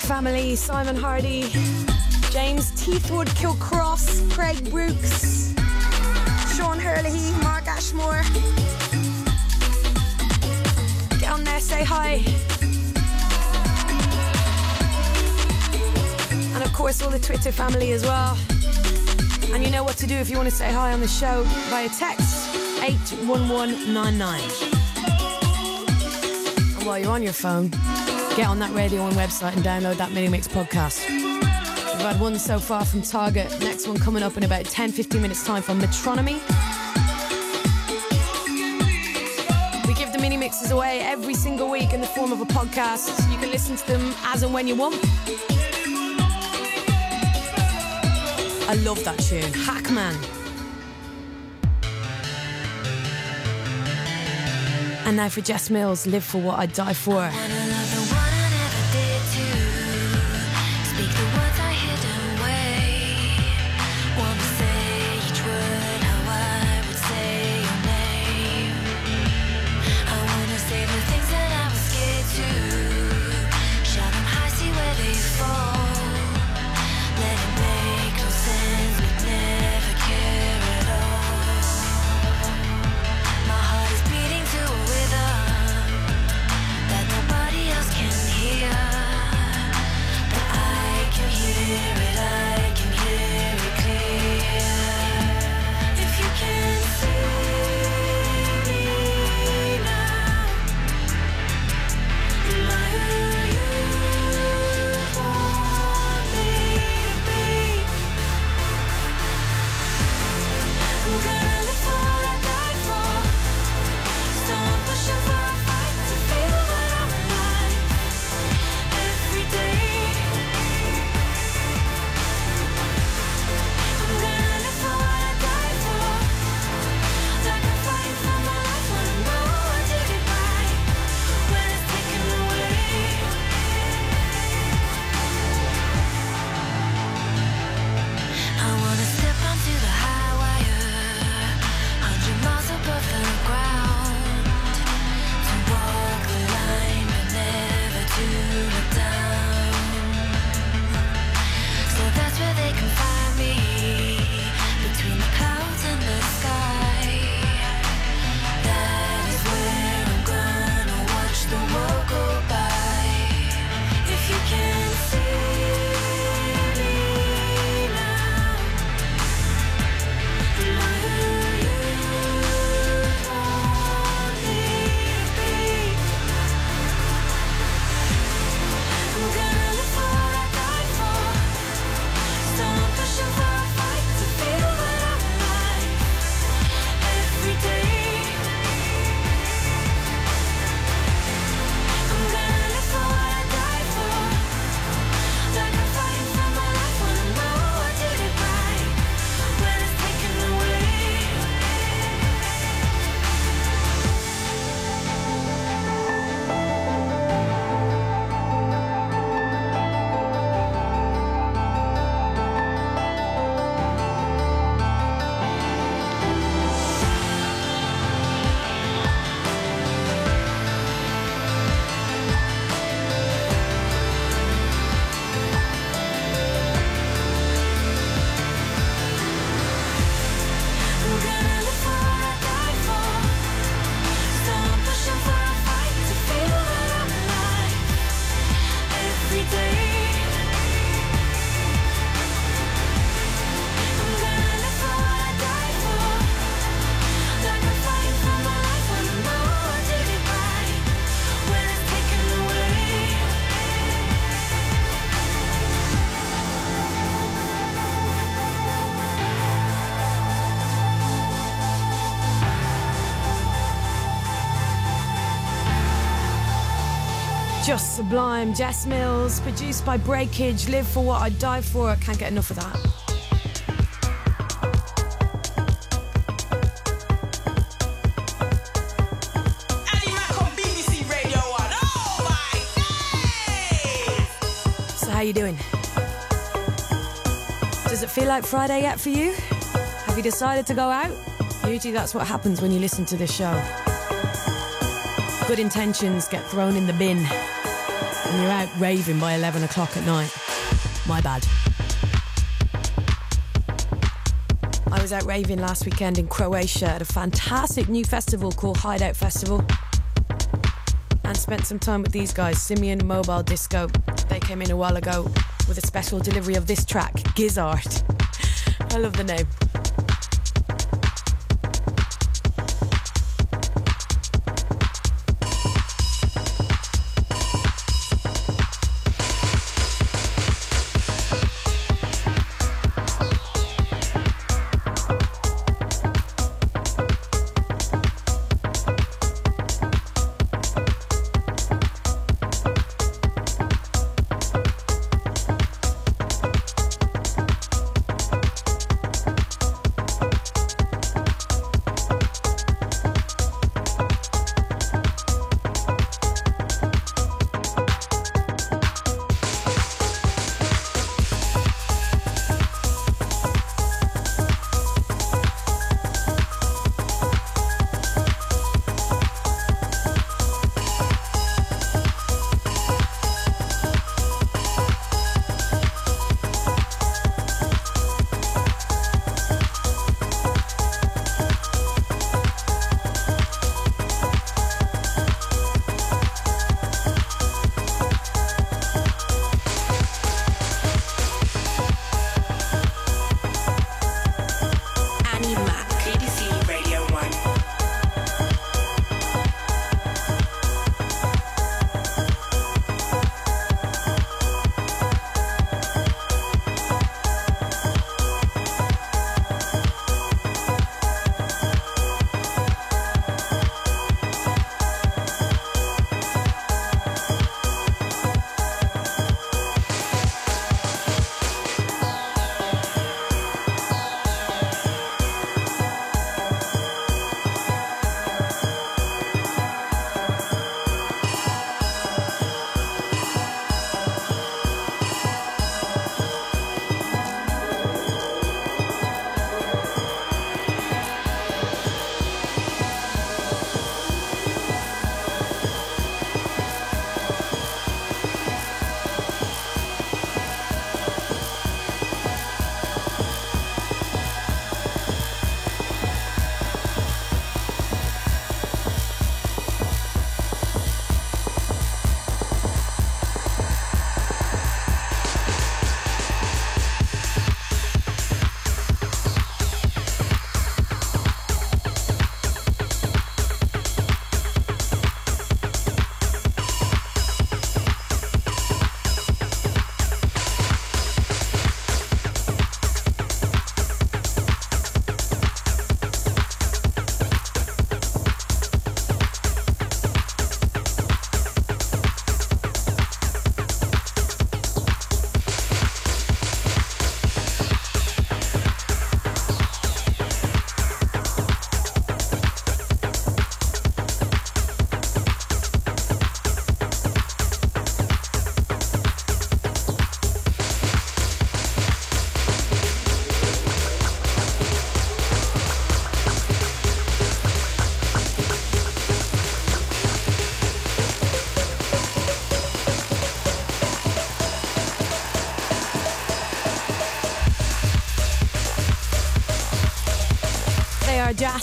Facebook family Simon Hardy, James Teethwood Kilcross, Craig Brooks, Sean Hurley, Mark Ashmore. Get on there, say hi. And of course, all the Twitter family as well. And you know what to do if you want to say hi on the show via text 81199. And while you're on your phone, get on that Radio 1 website and download that Mini Mix podcast. We've had one so far from Target, next one coming up in about 10 15 minutes' time from Metronomy. We give the mini mixes away every single week in the form of a podcast. You can listen to them as and when you want. I love that tune. Hackman. And now for Jess Mills, Live for What I'd Die For. Speak Just sublime. Jess Mills, produced by Breakage. Live for what I'd die for. I can't get enough of that. Annie Mac on BBC Radio 1. Oh my So, how you doing? Does it feel like Friday yet for you? Have you decided to go out? Usually, that's what happens when you listen to this show. Good intentions get thrown in the bin. And you're out raving by 11 o'clock at night. My bad. I was out raving last weekend in Croatia at a fantastic new festival called Hideout Festival. And spent some time with these guys, Simian Mobile Disco. They came in a while ago with a special delivery of this track, Gizzard. I love the name.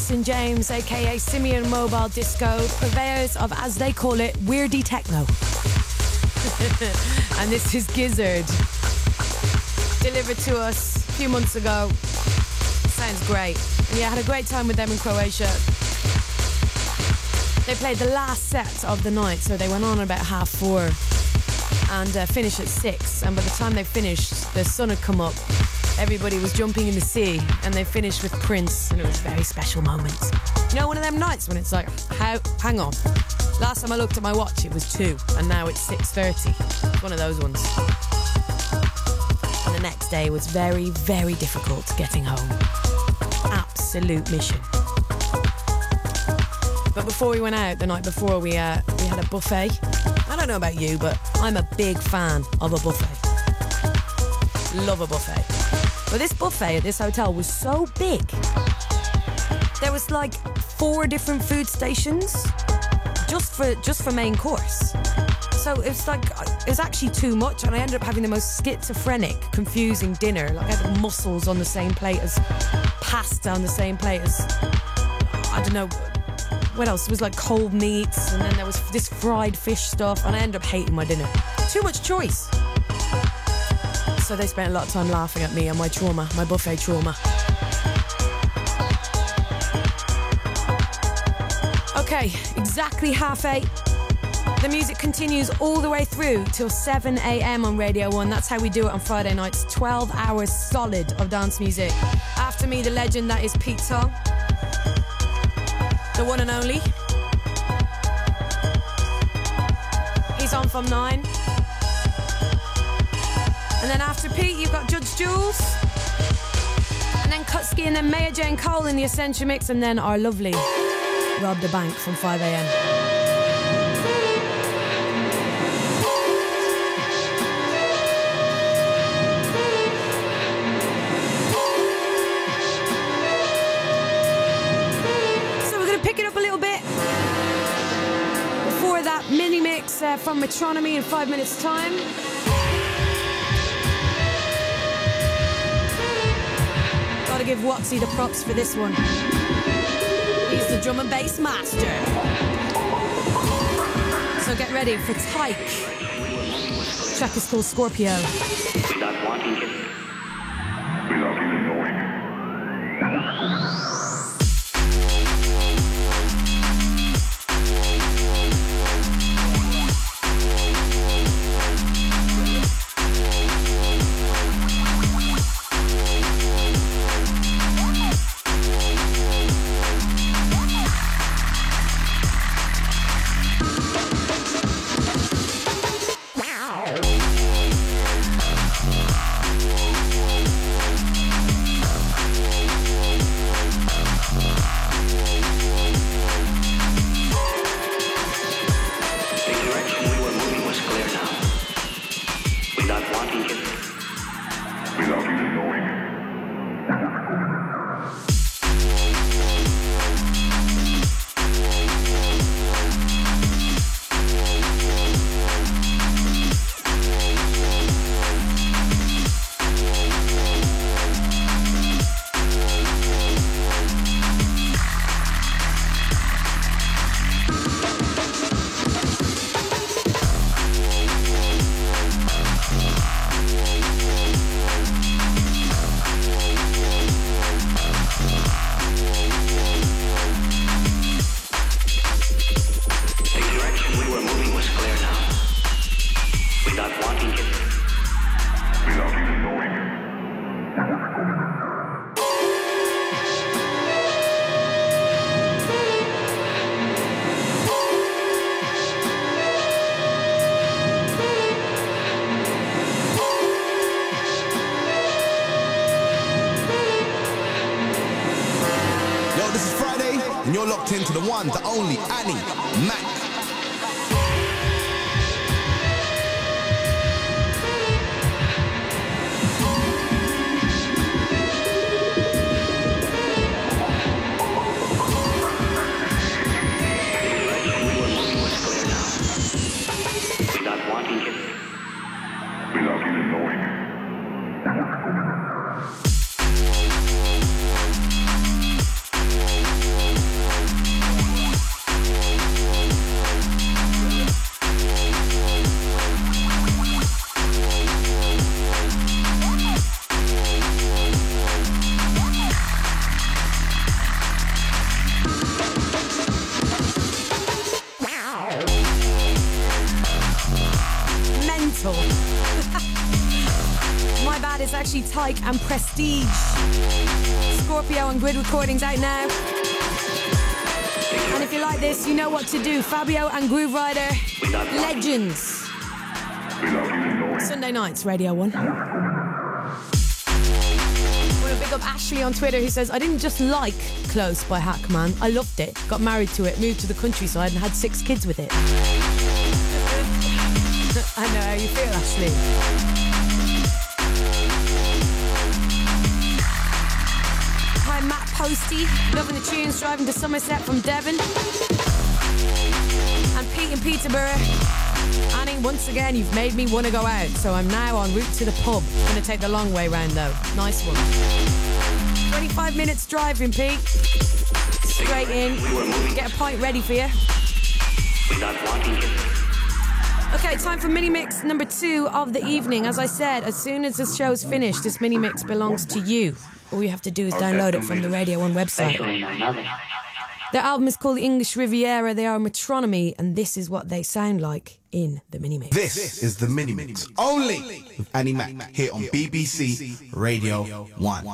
Are Jas and James, aka Simian Mobile Disco, purveyors of, as they call it, weirdy techno. and this is Gizzard, delivered to us a few months ago. Sounds great. And yeah, I had a great time with them in Croatia. They played the last set of the night, so they went on about half four and uh, finished at six. And by the time they finished, the sun had come up. Everybody was jumping in the sea, and they finished with Prince, and it was very special moments. You know, one of them nights when it's like, how? Hang on. Last time I looked at my watch, it was two, and now it's six thirty. One of those ones. And the next day was very, very difficult getting home. Absolute mission. But before we went out, the night before, we uh, we had a buffet. I don't know about you, but I'm a big fan of a buffet. Love a buffet. But this buffet at this hotel was so big. There was like four different food stations just for just for main course. So So it's like it was actually too much, and I ended up having the most schizophrenic, confusing dinner. Like I had mussels on the same plate as pasta on the same plate as I don't know what else. It was like cold meats, and then there was this fried fish stuff, and I ended up hating my dinner. Too much choice. So they spent a lot of time laughing at me and my trauma, my buffet trauma. Okay, exactly half eight. The music continues all the way through till 7 a.m. on Radio 1. That's how we do it on Friday nights. 12 hours solid of dance music. After me, the legend that is Pete Tong. The one and only. He's on from 9. And then after Pete, you've got Judge Jules. And then Kutski and then Maya Jane Cole in the Essential Mix. And then our lovely Rob da Bank from 5 a.m. So we're going to pick it up a little bit. Before that mini mix uh, from Metronomy in five minutes' time. Gotta give Watsy the props for this one. He's the drum and bass master. So get ready for Tyke. Track is called Scorpio. And Prestige. Scorpio and Grid Recordings out now. And if you like this, you know what to do. Fabio and Grooverider, legends. Sunday nights, Radio 1. I want to big up Ashley on Twitter who says, I didn't just like Close by Hackman, I loved it. Got married to it, moved to the countryside, and had six kids with it. I know how you feel, Ashley. Posty. Loving the tunes, driving to Somerset from Devon. And Pete in Peterborough. Annie, once again, you've made me want to go out, so I'm now en route to the pub. Gonna take the long way round though. Nice one. 25 minutes driving, Pete. Straight in. Get a pint ready for you. Okay, time for mini mix number two of the evening. As I said, as soon as this show's finished, this mini mix belongs to you. All you have to do is download it from the Radio 1 website. Their album is called The English Riviera. They are Metronomy, and this is what they sound like in the mini mix. This is the mini mix only with Annie Mac here on BBC Radio 1.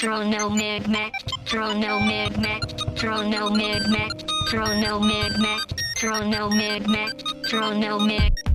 Trono Mig Mac, Trono Mig Mac, Trono Mig Mac, Trono Mig Mac, Trono Mig Mac, Trono Mig.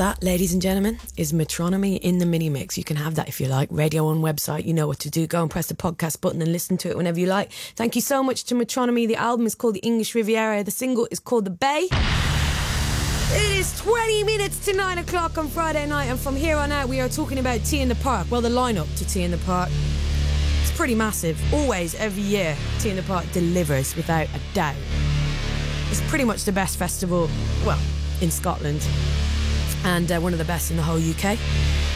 That, ladies and gentlemen, is Metronomy in the mini mix. You can have that if you like. Radio on website, you know what to do. Go and press the podcast button and listen to it whenever you like. Thank you so much to Metronomy. The album is called The English Riviera. The single is called The Bay. It is 20 minutes to 9 o'clock on Friday night, and from here on out, we are talking about T in the Park. Well, the lineup to T in the Park. It's pretty massive. Always, every year, T in the Park delivers without a doubt. It's pretty much the best festival, well, in Scotland, and uh, one of the best in the whole UK.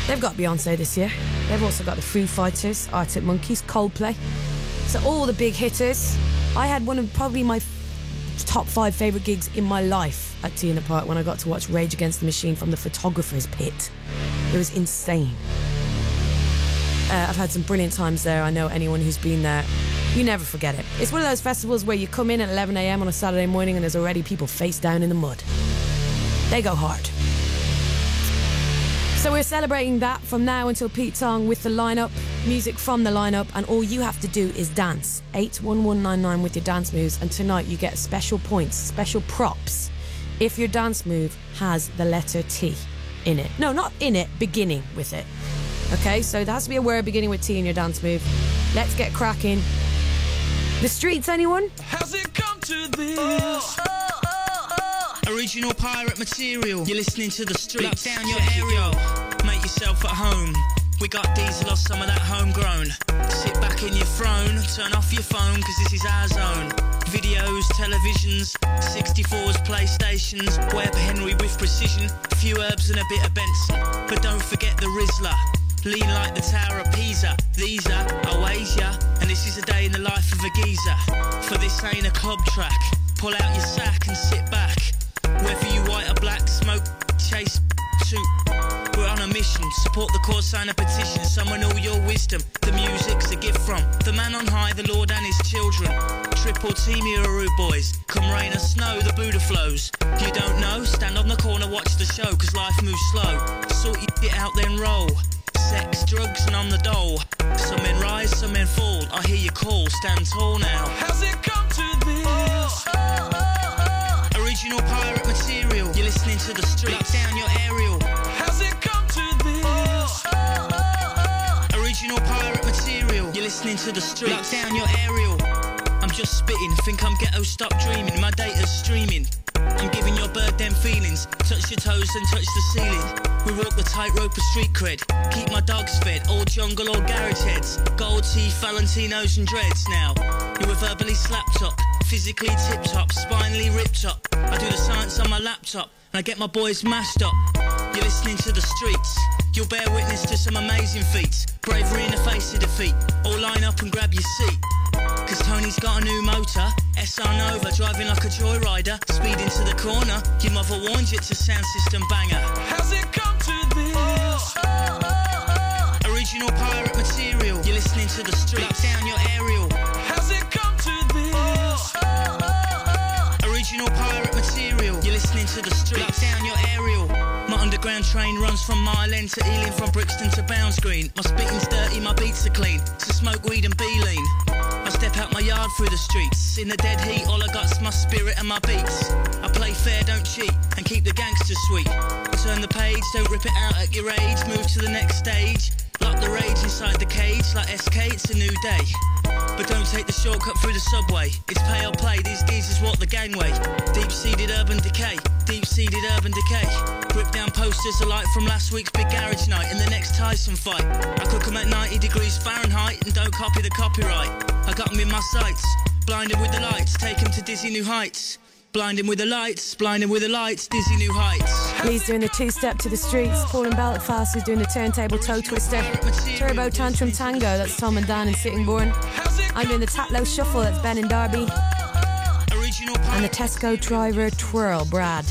They've got Beyonce this year. They've also got the Foo Fighters, Arctic Monkeys, Coldplay. So all the big hitters. I had one of probably my top five favourite gigs in my life at T in the Park when I got to watch Rage Against the Machine from the photographer's pit. It was insane. Uh, I've had some brilliant times there. I know anyone who's been there, you never forget it. It's one of those festivals where you come in at 11 a.m. on a Saturday morning and there's already people face down in the mud. They go hard. So we're celebrating that from now until Pete Tong with the lineup, music from the lineup, and all you have to do is dance. 81199 with your dance moves, and tonight you get special points, special props if your dance move has the letter T in it. No, not in it, beginning with it. Okay, so there has to be a word beginning with T in your dance move. Let's get cracking. The streets, anyone? How's it come to this? Original pirate material. You're listening to the streets. Lock down your area. Make yourself at home. We got diesel or some of that homegrown. Sit back in your throne, turn off your phone, cause this is our zone. Videos, televisions, 64s, PlayStations, Web Henry with precision, a few herbs and a bit of Benson. But don't forget the Rizla. Lean like the Tower of Pisa. These are Oasia, and this is a day in the life of a geezer. For this ain't a club track. Pull out your sack and sit back. Whether you white or black, smoke, chase, shoot. We're on a mission. Support the cause, sign a petition. Summon all your wisdom. The music's a gift from the man on high, the Lord and his children. Triple team Uru boys. Come rain or snow, the Buddha flows. You don't know? Stand on the corner, watch the show, cause life moves slow. Sort your shit out, then roll. Sex, drugs, and on the dole. Some men rise, some men fall. I hear your call, stand tall now. How's it come to this? Original pirate material. You're listening to the streets. Lock down your aerial. How's it come to this? Uh-huh. Original pirate material. You're listening to the streets. Lock down your aerial. I'm just spitting. Think I'm ghetto, stop dreaming. My data's streaming. I'm giving your bird them feelings. Touch your toes and touch the ceiling. We walk the tightrope of street cred. Keep my dogs fed. All jungle or garage heads. Gold teeth, Valentinos and dreads now. You were verbally slapped up. Physically tip top. Spinally ripped up. I do the science on my laptop. And I get my boys mashed up. You're listening to the streets. You'll bear witness to some amazing feats. Bravery in the face of defeat. All line up and grab your seat. Cause Tony's got a new motor, SR Nova, driving like a joyrider. Speed into the corner, your mother warned you it's a sound system banger. How's it come to this? Uh, uh, uh. Original pirate material, you're listening to the streets. Lock down your aerial. How's it come to this? Original pirate material, you're listening to the streets. Lock down your aerial. My underground train runs from Mile End to Ealing, from Brixton to Bounds Green. My spitting's dirty, my beats are clean. So smoke weed and be lean. I step out my yard through the streets. In the dead heat, all I got's my spirit and my beats. I play fair, don't cheat, and keep the gangsters sweet. Turn the page, don't rip it out at your age. Move to the next stage. Lock the rage inside the cage, like SK, it's a new day. But don't take the shortcut through the subway. It's pay or play, these geezers walk the gangway. Deep seated urban decay, deep seated urban decay. Rip down posters alike from last week's big garage night and the next Tyson fight. I cook 'em at 90 degrees Fahrenheit and don't copy the copyright. I got 'em in my sights, blinded with the lights, take 'em to dizzy new heights. Blinding with the lights, blinding with the lights, dizzy new heights. Lee's doing the two step to the streets. Paul and Belfast is doing the turntable toe twister. Turbo Tantrum Tango, that's Tom and Dan in Sittingbourne. I'm doing the Tatlow Shuffle, that's Ben and Derby. And the Tesco Driver Twirl, Brad.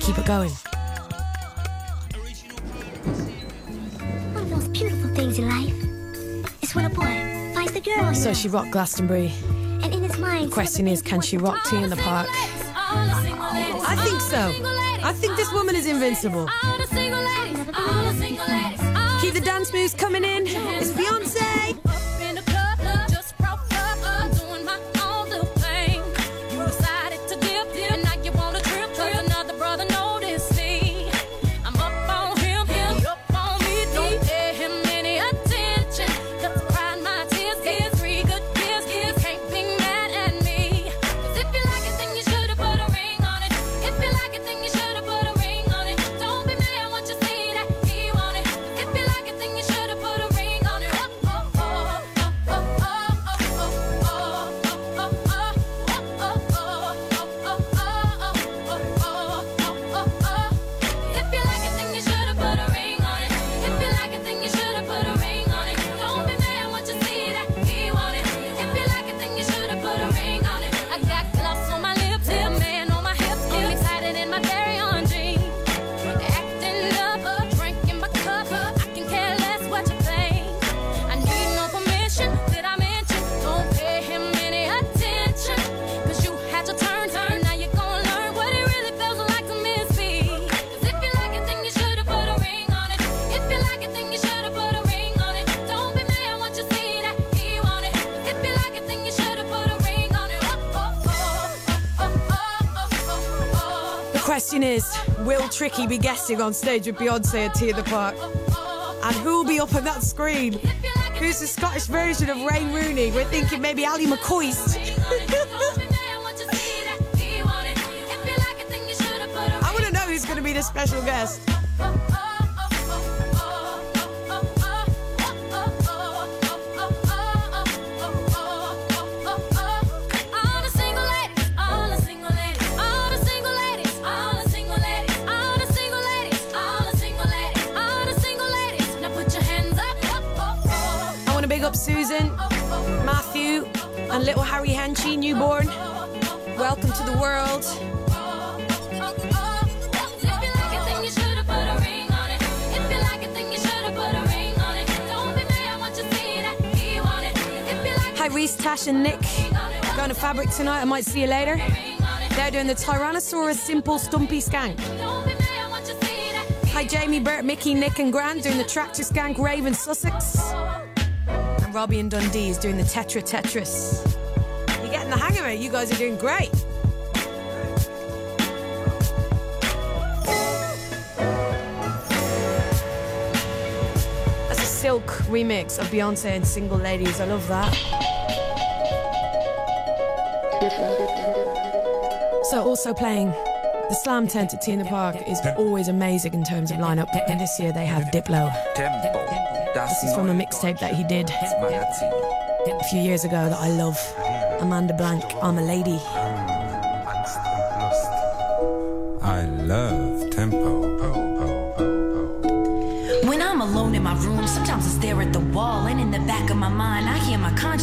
Keep it going. One of the most beautiful things in life is when a boy finds the girl. So she rocked Glastonbury. And in his mind, Question is, can she rock T in the Park? I think so. I think this woman is invincible. Keep the dance moves coming in. It's Beyonce. Tricky be guessing on stage with Beyonce T in the Park? And who'll be up on that screen? Who's the Scottish version of Ray Rooney? We're thinking maybe Ally McCoist. I want to know who's going to be the special guest. And Nick. Going to Fabric tonight. I might see you later. They're doing the Tyrannosaurus Simple Stumpy Skank. Hi, Jamie, Bert, Mickey, Nick, and Grant doing the Tractor Skank Raven Sussex. And Robbie and Dundee is doing the Tetra Tetris. You're getting the hang of it. You guys are doing great. That's a Silk remix of Beyonce and Single Ladies. I love that. So, also playing the Slam Tent at T in the Park is always amazing in terms of lineup. And this year they have Diplo. Tempo. This is from a mixtape that he did a few years ago that I love. Amanda Blank, I'm a Lady. Hm, I love tempo. When I'm alone in my room, sometimes I stare at the wall, and in the back of my mind, I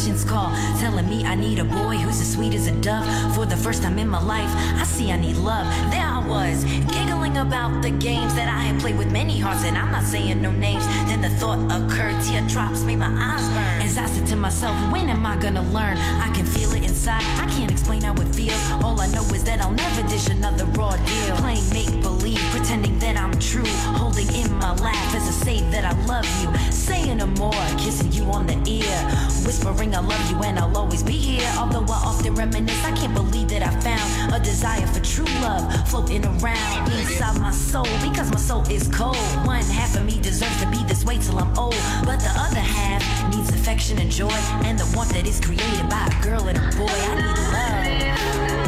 conscience call, telling me I need a boy who's as sweet as a dove. For the first time in my life, I see I need love. There I was, giggling about the games that I had played with many hearts, and I'm not saying no names. Then the thought occurred, teardrops made my eyes burn. As I said to myself, when am I gonna learn? I can feel it inside, I can't explain how it feels. All I know is that I'll never dish another raw deal. Playing make believe, pretending that I'm true, holding in my laugh as I say that I love you. Saying no more, kissing you on the ear, whispering I love you and I'll always be here. Although I often reminisce, I can't believe that I found a desire for true love floating around inside my soul because my soul is cold. One half of me deserves to be this way till I'm old, but the other half needs affection and joy and the warmth that is created by a girl and a boy. I need love.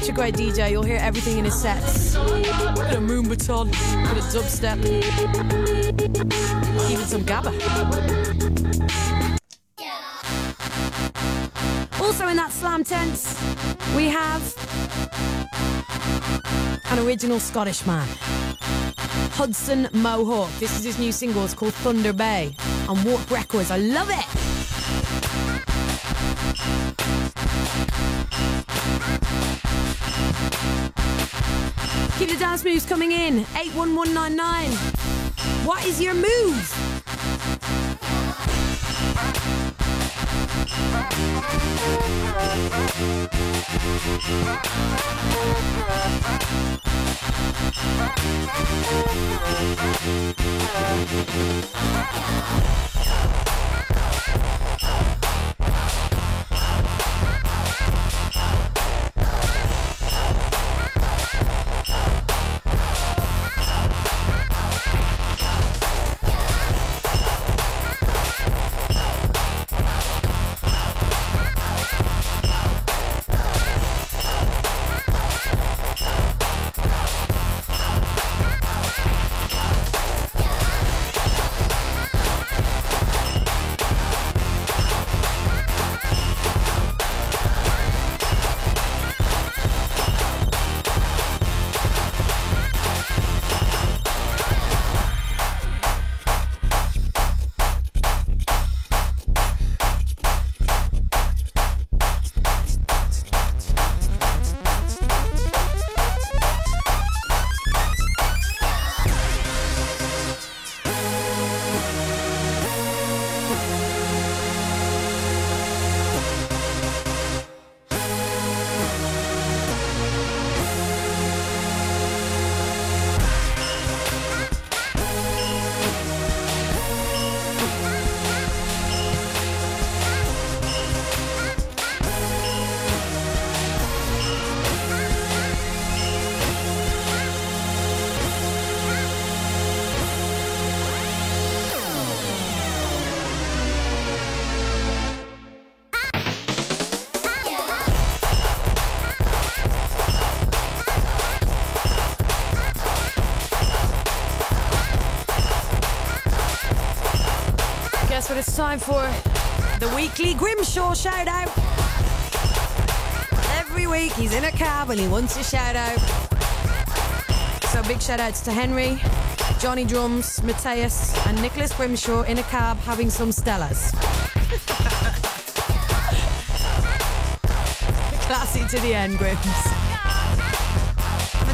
Such a great DJ, you'll hear everything in his sets. Bit of moombahton, bit of dubstep, even some gabba. Also in that slam tent, we have an original Scottish man. Hudson Mohawke. This is his new single. It's called Thunder Bay on Warp Records. I love it. dance moves coming in. 81199. What is your move? Yeah. Time for. The weekly Grimshaw shout out. Every week he's in a cab and he wants a shout out. So big shout outs to Henry, Johnny Drums, Mateus, and Nicholas Grimshaw in a cab having some Stellas. Classy to the end, Grims.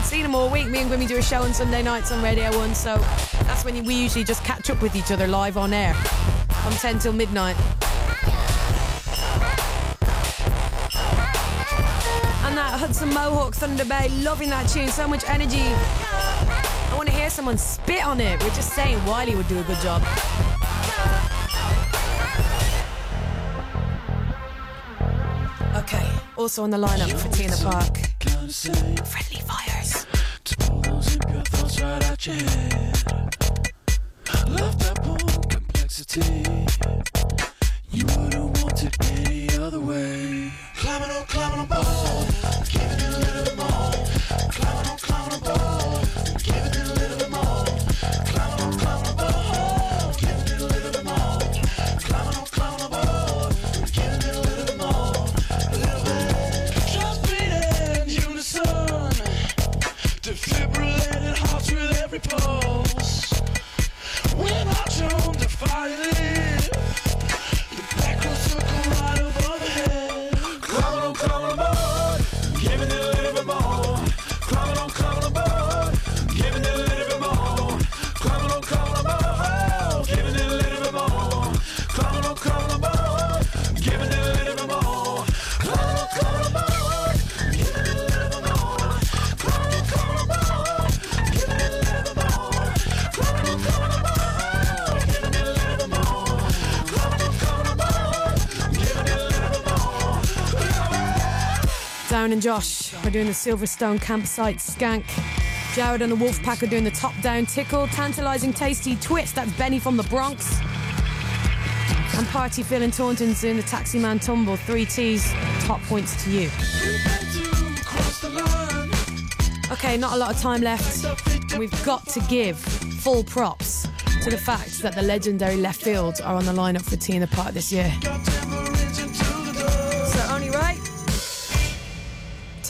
seen him all week. Me and Grimmy do a show on Sunday nights on Radio 1, so that's when we usually just catch up with each other live on air from 10 till midnight. And that Hudson Mohawke Thunder Bay, loving that tune, so much energy. I want to hear someone spit on it. We're just saying Wiley would do a good job. Okay, also on the lineup for the Park. Friendly fires. And Josh are doing the Silverstone campsite skank. Jared and the Wolfpack are doing the top down tickle, tantalising tasty twist. That's Benny from the Bronx. And Party Phil and Taunton's doing the Taxi Man tumble. Three T's, top points to you. Okay, not a lot of time left. We've got to give full props to the fact that the legendary Leftfields are on the lineup for the Park this year.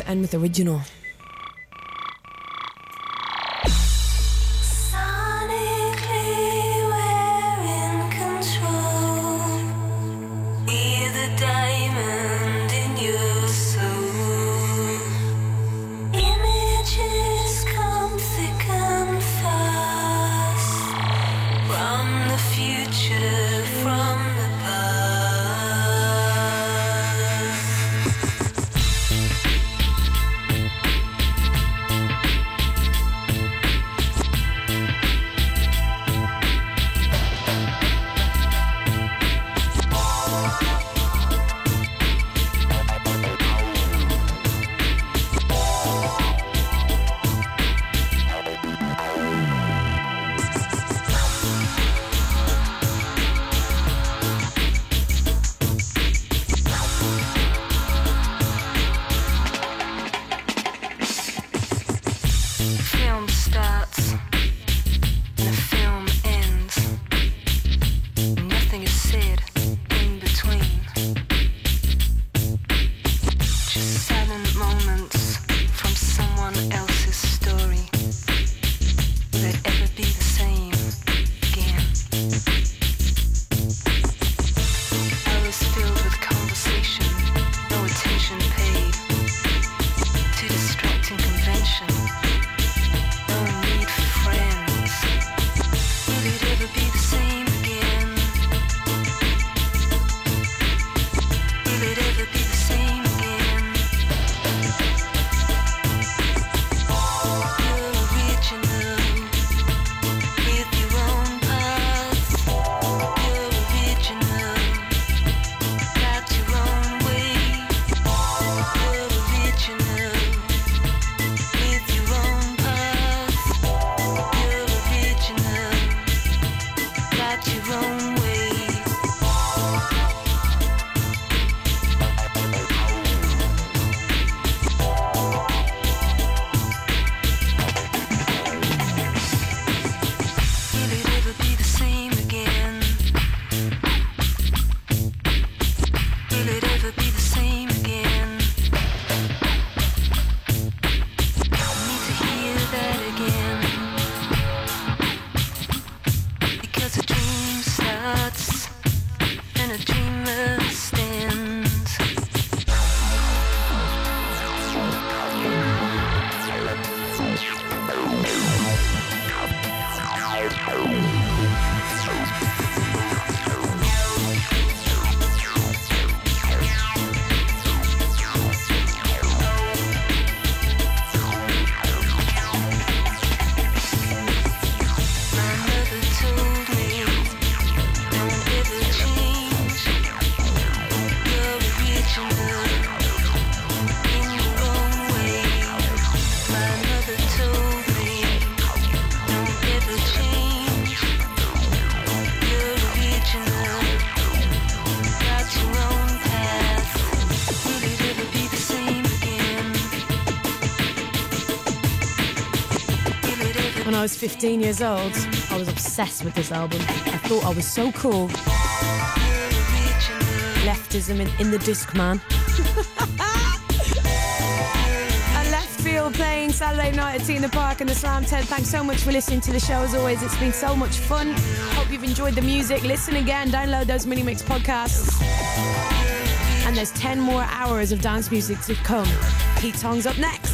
End with original. 15 years old, I was obsessed with this album. I thought I was so cool. Leftism in, in the disc, man. and Leftfield playing Saturday night at T in the Park in the Slam Tent. Thanks so much for listening to the show as always. It's been so much fun. Hope you've enjoyed the music. Listen again, download those mini mix podcasts. And there's 10 more hours of dance music to come. Pete Tong's up next.